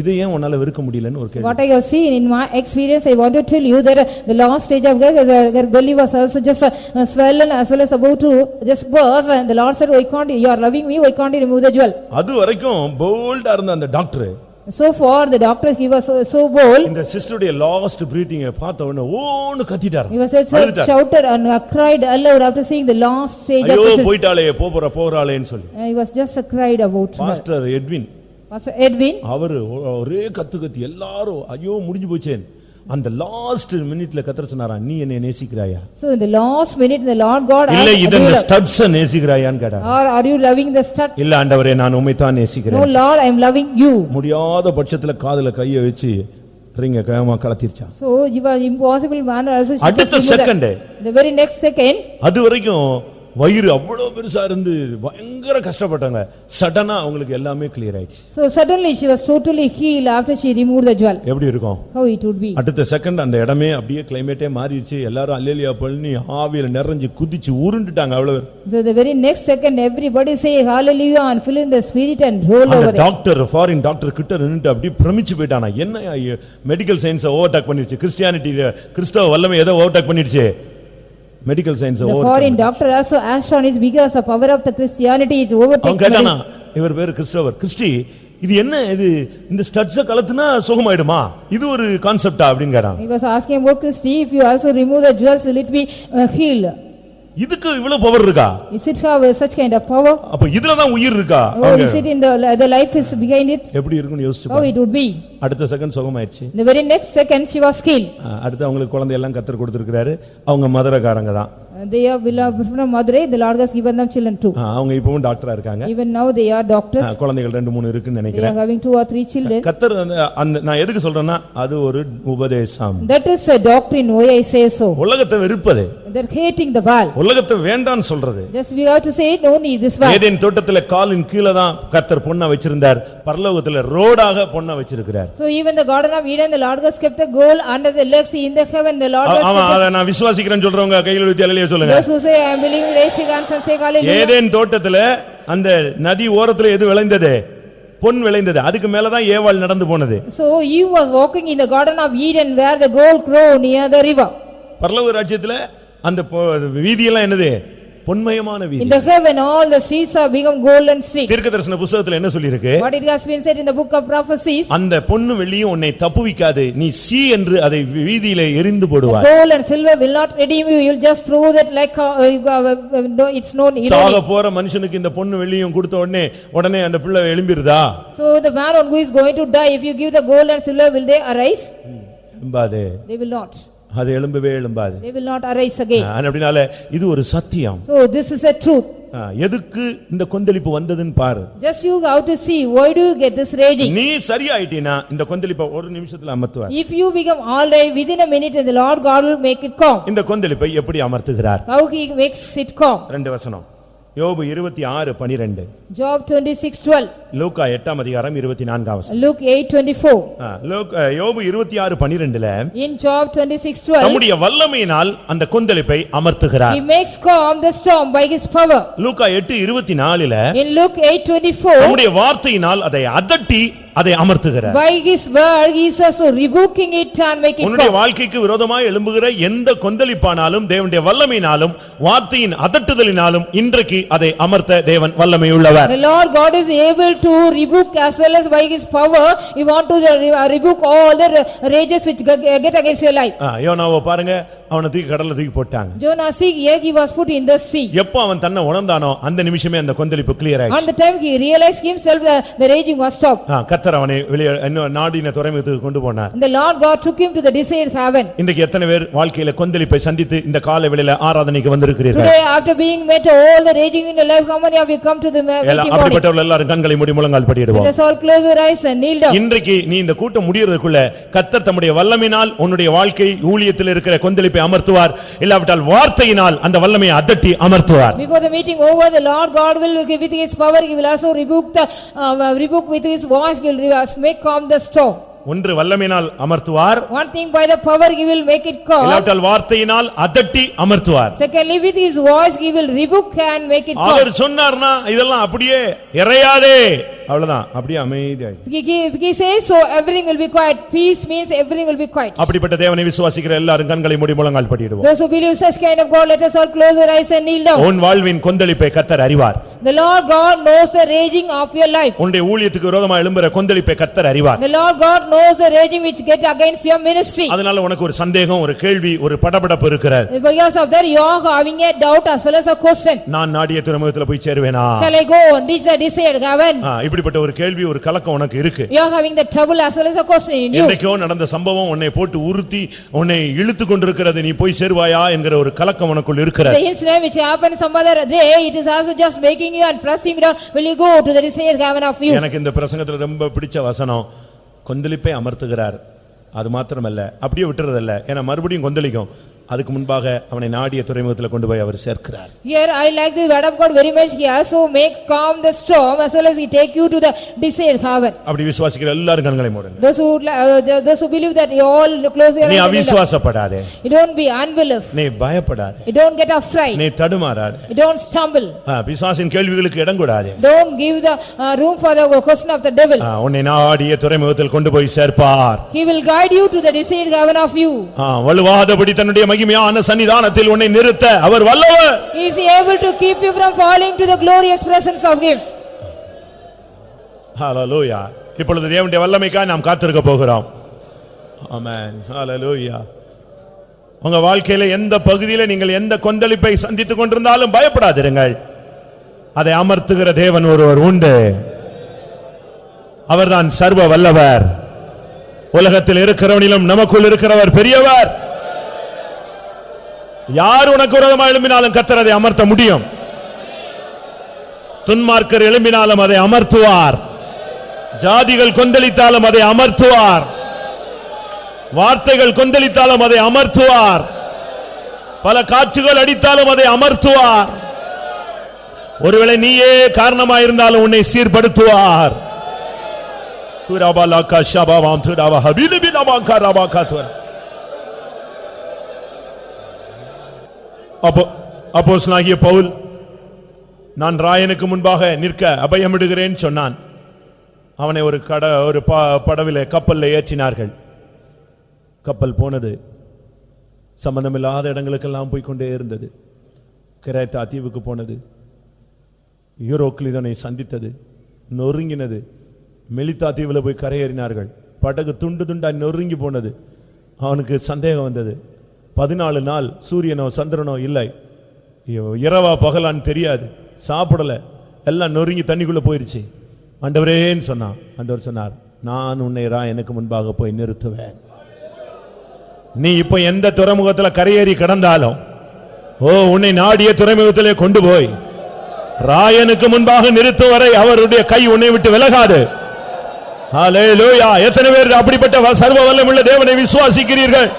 இதை ஏன் உன்னால வெறுக்க முடியலன்னு ஒரு கேள்வி What I have seen in my experience, I want to tell you that uh, the last stage of her her belly was also just uh, uh, swollen as well as about to just burst and the Lord said, why can't you, you are loving me, why can't you remove the jewel? அது வரைக்கும் போல்டா இருந்த அந்த doctor So far, the doctor, he was so so bold, இந்த சிஸ்டருடைய last பிரீத்திங்க பார்த்த உடனே ஓன்னு கத்திட்டார் he was just uh, அழுதுட்டார். shouted and uh, cried aloud after seeing the last stage of ஐயோ the sister. போயிட்டாளே போற போறாளேன்னு சொல்லி Uh, He was just uh, cried about her. Pastor Edwin Pastor Edwin, அவரு ஒ- ஒரே கத்து கத்தி எல்லாரும் ஐயோ முடிஞ்சு போச்சேன் அந்த லாஸ்ட் மினிட்ல கத்தற சொன்னாரா நீ என்னை நேசிக்கிறாயா so in the last minute, the Lord God இல்ல இத "Do you இந்த ஸ்டட்ஸ் நேசிக்கிறாயான்னு கேட்டார் or are you loving the stud? இல்ல ஆண்டவரே நான் உண்மை தான் No நேசிக்கிறேன் Lord, I am loving you. முடியாத பட்சத்துல காதுல கைய வச்சு ரிங்க கயமா கலத்திருச்சான் So you are impossible also. she அடுத்த. Second The very next second, அது வரைக்கும் வயிறு அவ்வளவு பெருசா இருந்து பயங்கர கஷ்டப்பட்டாங்க. சடனா அவங்களுக்கு எல்லாமே கிளியர் ஆயிடுச்சு. So suddenly she was totally healed after she removed the jewel. எப்படி இருக்கும்? How it would be? அடுத்த செகண்ட் அந்த இடமே அப்படியே கிளைமேட்டே மாறிடுச்சு. எல்லாரும் அல்லேலியா பழனி ஆவியில நிறைஞ்சு குதிச்சு உருண்டுட்டாங்க அவ்வளவு So the very next second, everybody say hallelujah and fill in the spirit and roll over. Doctor foreign doctor கிட்ட நின்னுட்டு அப்படியே பிரமிச்சு போயிட்டானா. என்ன மெடிக்கல் சயின்ஸ் ஓவர்டேக் பண்ணிருச்சு கிறிஸ்டியானிட்டி கிறிஸ்தவ வல்லமை ஏதோ ஓவர்டேக் பண்ணிருச்சு medical science The over foreign doctor also asked on his because the power of the Christianity is அவன் overtaken. கேட்டானா இவர் பேரு கிறிஸ்டவர் கிறிஸ்டி இது என்ன இது இந்த ஸ்டட்ஸ கலத்துனா சுகமாயிடுமா இது ஒரு கான்செப்டா அப்படின்னு கேட்டான் He was asking about Christy, if you also remove the jewels, will it be uh, healed? இதுக்கு இவ்வளவு பவர் இருக்கா Is it have uh, such kind of power? அப்ப இதுலதான் உயிர் இருக்கா Oh, is it in the, the life is behind it? எப்படி இருக்குன்னு யோசிச்சு How it would be? அடுத்த செகண்ட் சுகமாயிடுச்சு The very next second, she was. அஹ் அடுத்து அவங்களுக்கு குழந்தை எல்லாம் கத்தர் கொடுத்திருக்கிறாரு அவங்க மதுரக்காரங்க தான் Uh, They are from Madurai, the Lord has given them children too. அவங்க இப்பவும் டாக்டரா இருக்காங்க Even now they are doctors, குழந்தைகள் ரெண்டு மூணு இருக்குன்னு they நினைக்கிறேன் are having two or three children. கத்தர் அந்த- நான் எதுக்கு சொல்றேன்னா அது ஒரு உபதேசம் That is a doctrine, why I say so. உலகத்தை வெறுப்பது They're hating the Baal. உலகத்தை வேண்டான்னு சொல்றது Just we have to say, no need this Baal. Eden தோட்டத்துல காலின் கீழே தான் கத்தர் பொண்ணை வச்சிருந்தார் பரலோகத்துல ரோடாக பொண்ணை வச்சிருக்கிறார் So even the Garden of Eden, the Lord has kept the goal under the legs in the heaven, the Lord has அவன் நான் விசுவாசிக்கிறேன்னு சொல்றவங்க கையில் ஊத்தி சொல்லுங்க Those who say, I am believing, raise your hands and say hallelujah. Eden தோட்டத்துல அந்த நதி ஓரத்துல எது விளைந்தது பொன் விளைந்தது அதுக்கு மேலதான் ஏவாள் நடந்து போனது So he was walking in the Garden of Eden where the gold grow near the river. பரலோக ராஜ்யத்துல அந்த பொ- வீதியெல்லாம் என்னது பொன்மயமான In வீதி the heaven, all the streets are become golden streets. தீர்க்க தரிசன புஸ்தகத்துல என்ன சொல்லியிருக்கு What it has been said in the book of prophecies, அந்த பொன்னு வெள்ளியும் உன்னை தப்புவிக்காது நீ சீ என்று அதை வீதியிலே எரிந்து the போடுவாய் gold and silver will not redeem you, you'll just throw that like, uh, uh, uh, no, it's known சாக irony. போற மனுஷனுக்கு இந்த பொண்ணு வெள்ளியும் கொடுத்த உடனே உடனே அந்த பிள்ளை எழும்பிருதா So the man who is going to die, if you give the gold and silver, will they arise? என்பாது They will not. அது எழும்பவே எழும்பாது They will not arise again. அப்படினால இது ஒரு சத்தியம் So this is a truth. எதுக்கு இந்த கொந்தளிப்பு வந்ததுன்னு பாரு Just you have to see, why do you get this raging? நீ சரியாயிட்டீனா இந்த கொந்தளிப்பை ஒரு நிமிஷத்துல அமர்த்துவார் If you become all right within a minute, the Lord God will make it calm. இந்த கொந்தளிப்பை எப்படி அமர்த்துகிறார் How he makes it calm? ரெண்டு வசனம் யோபு இருபத்தி ஆறு பனிரெண்டு Job twenty-six twelve, லூக்கா எட்டாம் அதிகாரம் இருபத்தி நான்காம் வசனம் Luke eight twenty-four. ஆ, லூக்- ஆ, யோபு இருபத்தி ஆறு பனிரெண்டுல In Job twenty-six twelve, நம்முடைய வல்லமையினால் அந்த கொந்தளிப்பை அமர்த்துகிறார் he makes calm the storm by his power. லூக்கா எட்டு இருபத்தி நாலுல In Luke eight twenty-four, நம்முடைய வார்த்தையினால் அதை அதட்டி அதை அமர்த்துகிறார் by his word, he is also rebuking it and make it உன்னுடைய calm. வாழ்க்கைக்கு விரோதமாய் எழும்புகிற எந்த கொந்தளிப்பானாலும் தேவனுடைய வல்லமையினாலும் வார்த்தையின் அதட்டுதலினாலும் இன்றைக்கு அதை அமர்த்த தேவன் வல்லமை உள்ளவர் The Lord God is able to rebuke as well as by his power, he want to uh, rebuke all the rages which g- get against your life. ஆ, யோனாவை பாருங்க அவனை தூக்கி கடல்ல தூக்கி போட்டாங்க Jonah, see, here he was put in the sea. எப்போ அவன் தன்னை உணர்ந்தானோ அந்த நிமிஷமே அந்த கொந்தளிப்பு கிளியர் ஆயிடுச்சு On the time he realized himself, uh, the raging was stopped. ஆ, கர்த்தர் அவனை வெளியே இன்னும் நாடின துறைமுகத்துக்கு கொண்டு போனார் And the Lord God took him to the desired heaven. இன்றைக்கு எத்தனை பேர் வாழ்க்கையில கொந்தளிப்பை சந்தித்து இந்த கால வெளியில ஆராதனைக்கு வந்திருக்கிறீர்கள் Today, after being met all the raging in your life, how many of you come to the ma- body? அப்படிப்பட்டவர்கள் எல்லாரும் கண்களை மூடி முழங்கால் படியிடுவோம் Let us all close our eyes and kneel down. இன்றைக்கு நீ இந்த கூட்டம் முடியறதுக்குள்ள கத்தர் தம்முடைய வல்லமினால் உன்னுடைய வாழ்க்கை ஊழியத்தில் இருக்கிற கொந்தளிப்பை அமர்த்துவார் இல்லாவிட்டால் வார்த்தையினால் அந்த வல்லமையை அதட்டி அமர்த்துவார் Before the meeting over, the Lord God will give with his power, he will also rebuke the, uh, rebuke with his voice, he will re- make calm the storm. ஒன்று வல்லமையினால் அமர்த்துவார் One thing by the power, he will make it calm. இல்லாவிட்டால் வார்த்தையினால் அதட்டி அமர்த்துவார் Secondly, with his voice, he will rebuke and make it calm. அவர் சொன்னார்னா இதெல்லாம் அப்படியே இறையாதே அவ்வளவுதான் அப்படியே அமைதியாய் He- he- If he says so, everything will be quiet. Peace means everything will be quiet. அப்படிப்பட்ட தேவனை விசுவாசிக்கிற எல்லாரும் கண்களை மூடி முழங்கால் படியிடுவோம் Those who believe such kind of God, let us all close our eyes and kneel down. உன் வாழ்வின் கொந்தளிப்பை கத்தர் அறிவார் The Lord God knows the raging of your life. உன்னுடைய ஊழியத்துக்கு விரோதமா எழும்புற கொந்தளிப்பை கத்தர் அறிவார் The Lord God knows the raging which get against your ministry. அதனால உனக்கு ஒரு சந்தேகம் ஒரு கேள்வி ஒரு படபடப்பு இருக்கிறது Because of that, you are having a doubt as well as a question. நான் நாடிய துறைமுகத்துல போய் சேருவேனா Shall I go and reach the desired heaven? ஆ, இப்படிப்பட்ட ஒரு கேள்வி ஒரு கலக்கம் உனக்கு இருக்கு You are having the trouble as well as a question in you. என்னைக்கோ நடந்த சம்பவம் உன்னை போட்டு உறுத்தி உன்னை இழுத்து கொண்டிருக்கிறது நீ போய் சேருவாயா என்கிற ஒரு கலக்கம் உனக்குள் இருக்கிறது The incident which happened some other day, it is also just making you and pressing you down. Will you go to the desired heaven of you? எனக்கு இந்த பிரசங்கத்துல ரொம்ப பிடிச்ச வசனம் கொந்தளிப்பை அமர்த்துகிறார் அது மாத்திரமல்ல அப்படியே விட்டுறதல்ல ஏன்னா மறுபடியும் கொந்தளிக்கும் அதுக்கு முன்பாக அவனை நாடிய துறைமுகத்துல கொண்டு போய் அவர் சேர்க்கிறார் Here, I like the word of God very much here. So make calm the storm as well as he take you to the desired heaven. அப்படி விசுவாசிக்கிற எல்லாரும் கண்களை மூடுங்க Those who, uh, those who believe that you all close your நீ. அவிசுவாசப்படாதே You don't be unbelief. நீ பயப்படாதே You don't get afraid. நீ தடுமாறாதே You don't stumble. ஆ, பிசாசின் கேள்விகளுக்கு இடம் கூடாதே Don't give the uh, room for the question of the devil. ஆ, உன்னை நாடிய துறைமுகத்தில் கொண்டு போய் சேர்ப்பார் He will guide you to the desired heaven of you. ஆ, வலுவாதபடி தன்னுடைய மகிமையான சன்னிதானத்தில் உன்னை நிறுத்த அவர் வல்லவர். He is able to keep you from falling to the glorious presence of him. ஹalleluya இப்பொழுது தேவனுடைய வல்லமைக்காக நாம் காத்திருக்க போகிறோம். ஆமென் ஹalleluya உங்க வாழ்க்கையில எந்த பகுதியில நீங்கள் எந்த கொந்தளிப்பை சந்தித்துக் கொண்டிருந்தாலும் பயப்படாதிருங்கள். அதை அமர்த்துகிற தேவன் ஒருவர் உண்டு. அவர்தான் சர்வ வல்லவர். உலகத்தில் இருக்கிறவனிலும் நமக்குள் இருக்கிறவர் பெரியவர். யார் உனக்கு விரோதமா எழும்பினாலும் கத்தர் அதை அமர்த்த முடியும். துன்மார்க்கர் எழும்பினாலும் அதை அமர்த்துவார். ஜாதிகள் கொந்தளித்தாலும் அதை அமர்த்துவார். வார்த்தைகள் கொந்தளித்தாலும் அதை அமர்த்துவார். பல காற்றுகள் அடித்தாலும் அதை அமர்த்துவார். ஒருவேளை நீயே காரணமாயிருந்தாலும் உன்னை சீர்படுத்துவார். துராபாலாக்கா ஷபாவாம் துராபா ஹபீலிபிலமாக்கா காராபா துவர. அப்போ அப்போஸ்தலனாகிய பவுல் நான் ராயனுக்கு முன்பாக நிற்க அபயமிடுகிறேன் சொன்னான். அவனை ஒரு கட ஒரு ப- கப்பலில் ஏற்றினார்கள். கப்பல் போனது. சம்பந்தமில்லாத இடங்களுக்கெல்லாம் போய்கொண்டே இருந்தது. கிரேத்தா தீவுக்கு போனது. யூரோக்லிதனை சந்தித்தது. நொறுங்கினது. மெலித்தா தீவில் போய் கரையேறினார்கள். படகு துண்டு துண்டாய் நொறுங்கி போனது. அவனுக்கு சந்தேகம் வந்தது. பதினாலு நாள் சூரியனோ சந்திரனோ இல்லை. இரவா பகலான்னு தெரியாது. சாப்பிடல. எல்லாம் நொறுங்கி தண்ணிக்குள்ளே போயிடுச்சு ஆண்டவரேன்னு சொன்னான். ஆண்டவர் சொன்னார் நான் உன்னை ரா எனக்கு முன்பாக போய் நிறுத்துவேன். நீ இப்போ எந்த துறைமுகத்தில் கரையேறி கிடந்தாலும் ஓ உன்னை நாடிய துறைமுகத்திலே கொண்டு போய் ராயனுக்கு முன்பாக நிறுத்தும் வரை அவருடைய கை உன்னை விட்டு விலகாது. எத்தனை பேர் அப்படிப்பட்ட வ- சர்வ வல்லமுள்ள தேவனை விசுவாசிக்கிறீர்கள்?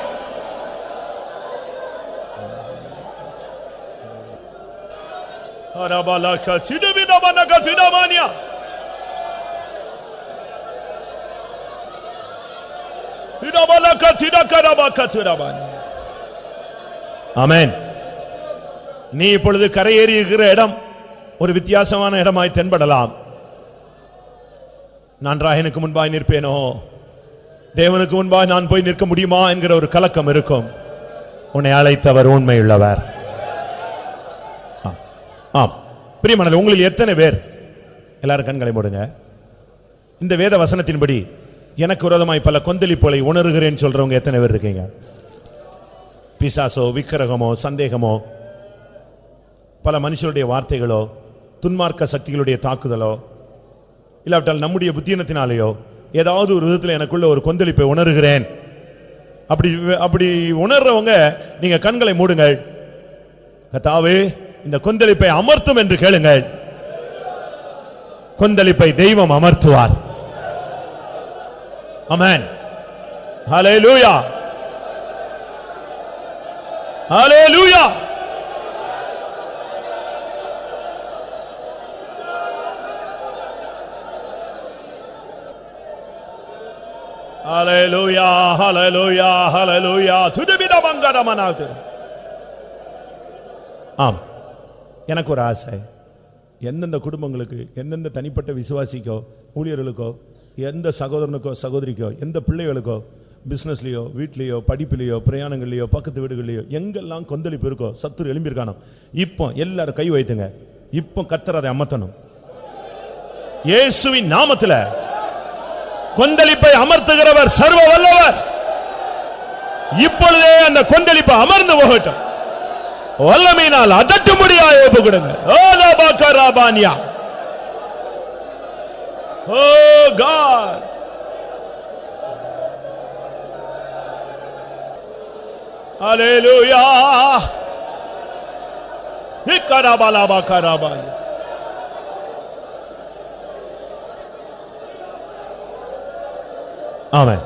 நீ இப்பொழுது கரையேறி இருக்கிற இடம் ஒரு வித்தியாசமான இடமாய் தென்படலாம். நான் ராயனுக்கு முன்பாய் நிற்பேனோ? தேவனுக்கு முன்பாய் நான் போய் நிற்க முடியுமா என்கிற ஒரு கலக்கம் இருக்கும். உன்னை அழைத்தவர் உண்மையுள்ளவர். ஆம். பிரியமானது உங்களில் எத்தனை பேர்? எல்லாரும் கண்களை மூடுங்க. இந்த வேத வசனத்தின்படி எனக்கு விரோதமாய் பல கொந்தளிப்புகளை உணர்கிறேன் சொல்றவங்க எத்தனை பேர் இருக்கீங்க? பிசாசோ விக்கிரகமோ சந்தேகமோ பல மனுஷருடைய வார்த்தைகளோ துன்மார்க்க சக்திகளுடைய தாக்குதலோ இல்லாவிட்டால் நம்முடைய புத்தியனத்தினாலேயோ ஏதாவது ஒரு விதத்தில் எனக்குள்ள ஒரு கொந்தளிப்பை உணர்கிறேன். அப்படி அப்படி உணர்றவங்க நீங்க கண்களை மூடுங்கள். கத்தாவே இந்த கொந்தளிப்பை அமர்த்தும் என்று கேளுங்கள். கொந்தளிப்பை தெய்வம் அமர்த்துவார். அமேன் ஹalleluya. லூயா ஹalleluya ஹalleluya ஹalleluya. துதிபித மங்கரமனாது ஆம். எனக்கு ஒரு ஆசை. எந்தெந்த குடும்பங்களுக்கு எந்தெந்த தனிப்பட்ட விசுவாசிக்கோ ஊழியர்களுக்கோ எந்த சகோதரனுக்கோ சகோதரிக்கோ எந்த பிள்ளைகளுக்கோ பிஸ்னஸ்லேயோ வீட்லேயோ படிப்புலேயோ பிரயாணங்கள்லையோ பக்கத்து வீடுகள்லையோ எங்கெல்லாம் கொந்தளிப்பு இருக்கோ சத்துரு எழும்பியிருக்கானோ இப்போ எல்லாரும் கை வைத்துங்க. இப்போ கத்தர் அதை அமர்த்தணும். இயேசுவின் நாமத்துல கொந்தளிப்பை அமர்த்துகிறவர் சர்வ வல்லவர். இப்பொழுதே அந்த கொந்தளிப்பை அமர்ந்து போகட்டும். வல்லமையினால் முடியா ஏபு கொடுங்க ஓலா பாக்கராபானியா ஓ காட். ஹalleluya. இக்கராபாலா பாக்கராபானி ஆமாம்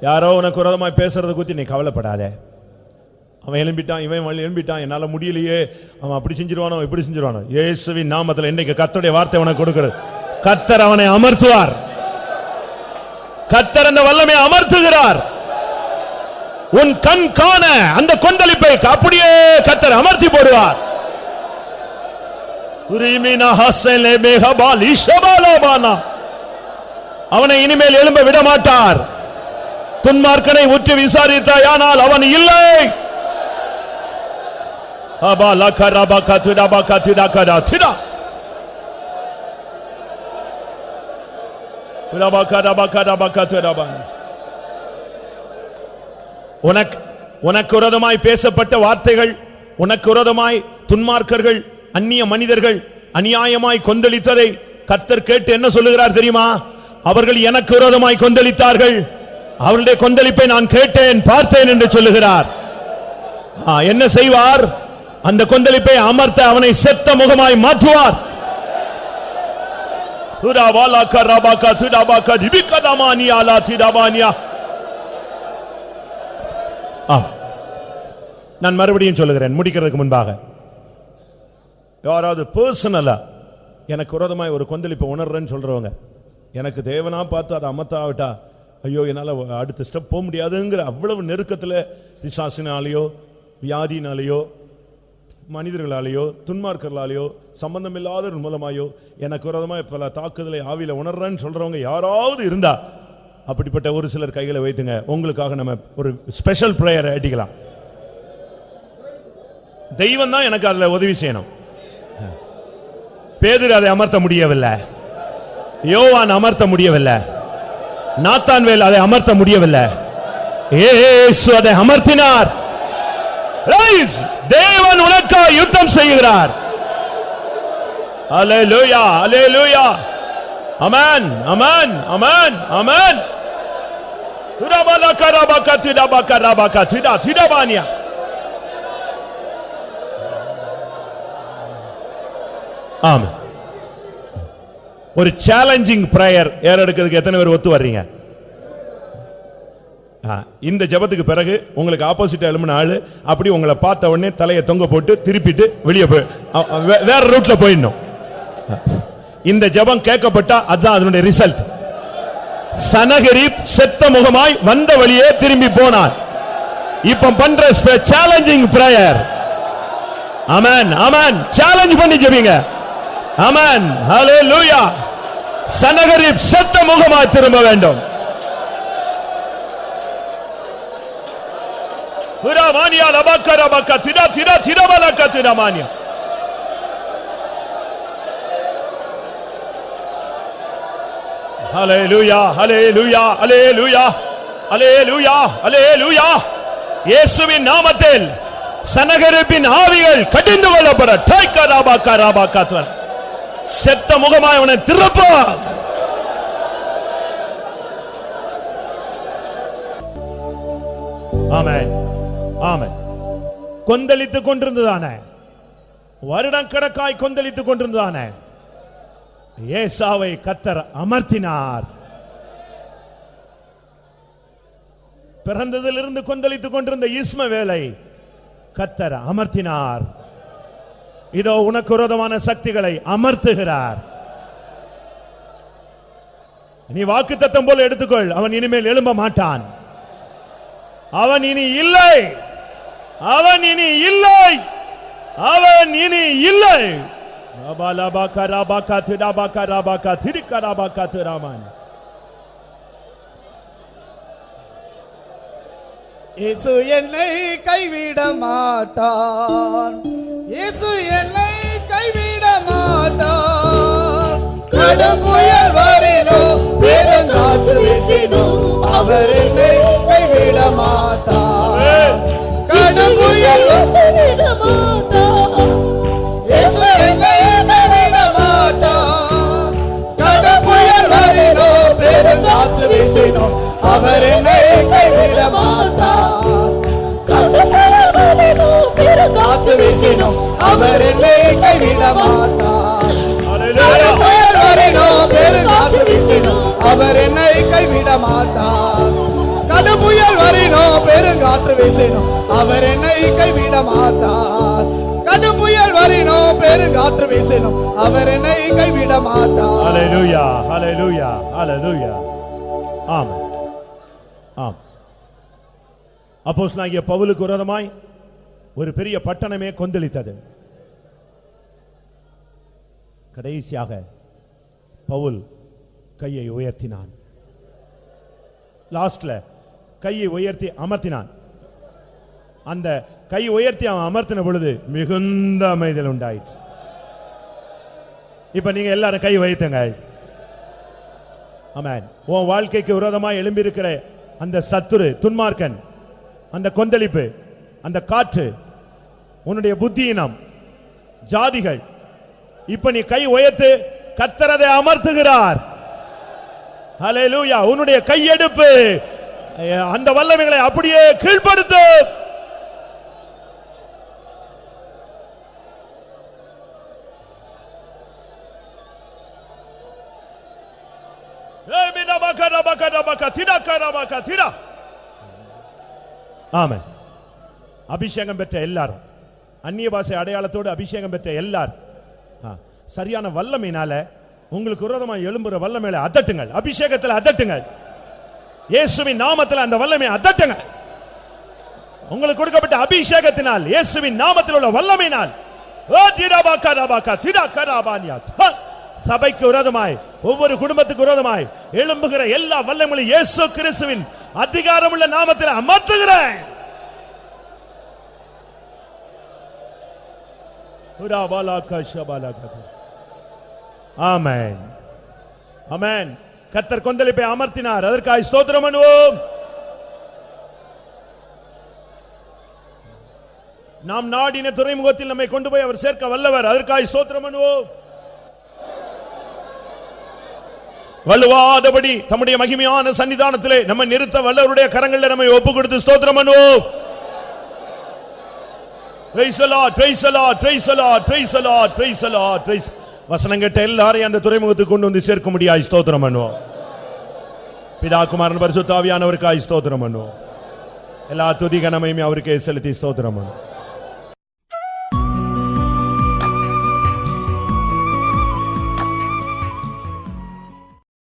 யாரோ உனக்கு உரதமாய் பேசுறதை குறித்து நீ கவலைப்படாதே. அவன் எழும்பிட்டான் இவன் எழும்பிட்டான் என்னால முடியலையே. அவன் அப்படி செஞ்சிருவானோ இப்படி செஞ்சிருவானோ. இயேசுவின் நாமத்துல இன்னைக்கு கத்தருடைய வார்த்தை உனக்கு கொடுக்கிறது. கத்தர் அவனை அமர்த்துவார். கத்தர் அந்த வல்லமை அமர்த்துகிறார். உன் கண் காண அந்த கொந்தளிப்பை அப்படியே கத்தர் அமர்த்தி போடுவார். மேகபால் அவனை இனிமேல் எழும்ப விட மாட்டார் துன்மார்க்கனை உற்று விசாரித்தாயானால் அவன் இல்லை. உனக்கு உனக்கு விரோதமாய் பேசப்பட்ட வார்த்தைகள் உனக்கு விரோதமாய் துன்மார்க்கர்கள் அந்நிய மனிதர்கள் அநியாயமாய் கொந்தளித்ததை கத்தர் கேட்டு என்ன சொல்லுகிறார் தெரியுமா அவர்கள் எனக்கு விரோதமாய் கொந்தளித்தார்கள் அவருடைய கொந்தளிப்பை நான் கேட்டேன் பார்த்தேன் என்று சொல்லுகிறார் ஆ, என்ன செய்வார் அந்த கொந்தளிப்பை அமர்த்த அவனை செத்த முகமாய் மாற்றுவார். துடாபாலாக்கா ரபாக்கா துடாபாக்கா திபிக்கதமானியாலா திடாபானியா ஆம். நான் மறுபடியும் சொல்லுகிறேன் முடிக்கிறதுக்கு முன்பாக. யாராவது பர்சனலா எனக்கு விரோதமாய் ஒரு கொந்தளிப்பை உணர்றேன்னு சொல்றவங்க எனக்கு தேவனா பார்த்து அதை அமத்தாவிட்டா ஐயோ என்னால் அடுத்த ஸ்டெப் போக முடியாதுங்கிற அவ்வளவு நெருக்கத்தில் பிசாசினாலேயோ வியாதினாலேயோ மனிதர்களாலேயோ துன்மார்க்கர்களாலேயோ சம்பந்தமில்லாத மூலமாயோ எனக்கு விரோதமாக பல தாக்குதலை ஆவியில் உணர்றேன்னு சொல்றவங்க யாராவது இருந்தா அப்படிப்பட்ட ஒரு சிலர் கைகளை வைத்துங்க. உங்களுக்காக நம்ம ஒரு ஸ்பெஷல் ப்ரேயரை அடிக்கலாம். தெய்வம் தான் எனக்கு அதுல உதவி செய்யணும். பேதர் அதை அமர்த்த முடியவில்லை. யோவான் அமர்த்த முடியவில்லை. நாத்தான்வேல் அதை அமர்த்த முடியவில்லை. இயேசு அதை அமர்த்தினார். Rise! தேவன் உனக்கா யுத்தம் செய்கிறார். அல்லேலூயா அல்லேலூயா அமன் அமேன் Aman Aman Urabalaka rabaka tidabaka rabaka திடா tidabania. ஆமா ஒரு சேலஞ்சிங் பிரேயர் ஏறெடுக்கிறதுக்கு எத்தனை பேர் ஒத்து வர்றீங்க? இந்த ஜெபத்துக்கு பிறகு உங்களுக்கு ஆப்போசிட் எழும்பின ஆளு அப்படி உங்களை பார்த்த உடனே தலையை தொங்க போட்டு திருப்பிட்டு வெளியே போய் வேற ரூட்ல போயிடணும். இந்த ஜெபம் கேட்கப்பட்டா அதுதான் அதனுடைய ரிசல்ட் சனகரி செத்த முகமாய் வந்த வழியே திரும்பி போனான் இப்ப பண்ற challenging prayer amen amen challenge பண்ணி ஜெபிங்க. அமன் ஹalleluya சனகரி செத்த முகமாய் திரும்ப வேண்டும். Uramania labaka rabaka tira tira tira balaka tira mania. Hallelujah, hallelujah, hallelujah, hallelujah, hallelujah. இயேசுவின் நாமத்தில் சனகரிப்பின் ஆவிகள் கடிந்து கொள்ளப்பட டைக்கா ராபாக்கா ராபாக்கா துவன். செத்த முகமாய் அவனை திருப்ப ஆமென் ஆமை கொந்தளித்துக் கொண்டிருந்ததான. வருடம் கணக்காய் கொந்தளித்துக் கொண்டிருந்ததான. ஏசாவை கத்தர் அமர்த்தினார். பிறந்ததிலிருந்து கொந்தளித்துக் கொண்டிருந்த இஸ்மவேலை கத்தர் அமர்த்தினார். இதோ உனக்கு விரோதமான சக்திகளை அமர்த்துகிறார். நீ வாக்குத்தத்தம் போல எடுத்துக்கொள். அவன் இனிமேல் எழும்ப மாட்டான். அவன் இனி இல்லை. அவன் இனி இல்லை. அவன் இனி இல்லை. அபாலபாக்கா ராபாக்கா திடாபாக்கா ராபாக்கா திரிக்கா ராபாக்கா திராமான் இயேசு என்னை கைவிட மாட்டான் இயேசு என்னை கைவிட மாட்டான் கடும் புயல் பெருங்காற்று வீசினோ அவர் என்னை கைவிட மாட்டான் அவர் என்னை கைவிட மாட்டார். காற்று வீசினோம் அவர் என்னை கைவிட மாட்டார் புயல் வரினோ பெருங்காற்று வீசினோம் அவர் என்னை கைவிட மாட்டார். கடுபுயல் வரினோ பெருங்காற்று வீசினோம் அவர் என்னை கைவிட மாட்டார். கடுபுயல் வரினோ பெருங்காற்று வீசினோம் அவர் என்னை கைவிட மாட்டார். ஹalleluya ஹalleluya ஹalleluya. ஆமென். ஆம். அப்போஸ்தலனாகிய பவுலுக்கு விரோதமாய் ஒரு பெரிய பட்டணமே கொந்தளித்தது. கடைசியாக பவுல் கையை உயர்த்தினான். லாஸ்ட்ல கையை உயர்த்தி அமர்த்தினான். அந்த கை உயர்த்தி அவன் அமர்த்தின பொழுது மிகுந்த அமைதல் உண்டாயிற்று. இப்ப நீங்க எல்லாரும் கை வைத்துங்க. உன் வாழ்க்கைக்கு விரோதமாக எழும்பியிருக்கிற அந்த சத்துரு துன்மார்க்கன் அந்த கொந்தளிப்பு அந்த காற்று உன்னுடைய புத்தியினம் ஜாதிகள் இப்ப நீ கை உயர்த்து கத்தரதை அமர்த்துகிறார். உன்னுடைய கையெடுப்பு அந்த வல்லமைகளை அப்படியே கீழ்ப்படுத்து. அபிஷேகம் பெற்ற எல்லாரும் அந்நிய பாசை அடையாளத்தோடு அபிஷேகம் பெற்ற எல்லாரும் சரியான வல்லமையினால உங்களுக்கு விரோதமாக எழும்புற வல்லமையில அதட்டுங்கள். அபிஷேகத்தில் அதட்டுங்கள். இயேசுவின் நாமத்தில் அந்த வல்லமை அதட்டுங்க. உங்களுக்கு கொடுக்கப்பட்ட அபிஷேகத்தினால் இயேசுவின் நாமத்தில் உள்ள வல்லமையினால். ஓ சபைக்கு விரோதமாய் ஒவ்வொரு குடும்பத்துக்கு விரோதமாய் எழும்புகிற எல்லா வல்லங்களும் இயேசு கிறிஸ்துவின் அதிகாரமுள்ள நாமத்தில் அமர்த்துகிறேன். ஆமேன். ஆமேன். கத்தர் கொந்தளிப்பை அமர்த்தினார். அதற்காக ஸ்தோத்திரம் பண்ணுவோம். நாம் நாடின துறைமுகத்தில் நம்மை கொண்டு போய் அவர் சேர்க்க வல்லவர். அதற்காக ஸ்தோத்திரம் பண்ணுவோம். வலுவாதபடி தம்முடைய மகிமையான சன்னிதானத்திலே நம்ம நிறுத்த வல்லவருடைய கரங்களில் நம்மை ஒப்பு கொடுத்து ஸ்தோத்திரம் பண்ணுவோம். Praise the Lord, praise the Lord, praise the Lord, praise the Lord, praise the Lord, praise வசனம் கேட்ட எல்லாரையும் அந்த துறைமுகத்துக்கு கொண்டு வந்து சேர்க்க முடியாது ஸ்தோத்திரம் பண்ணுவோம். பிதா குமாரன் பரிசுத்தாவியானவருக்காய் ஸ்தோத்திரம் பண்ணுவோம். எல்லா துதி கனமையுமே அவருக்கே செலுத்தி ஸ்தோத்திரம் பண்ணுவோம்.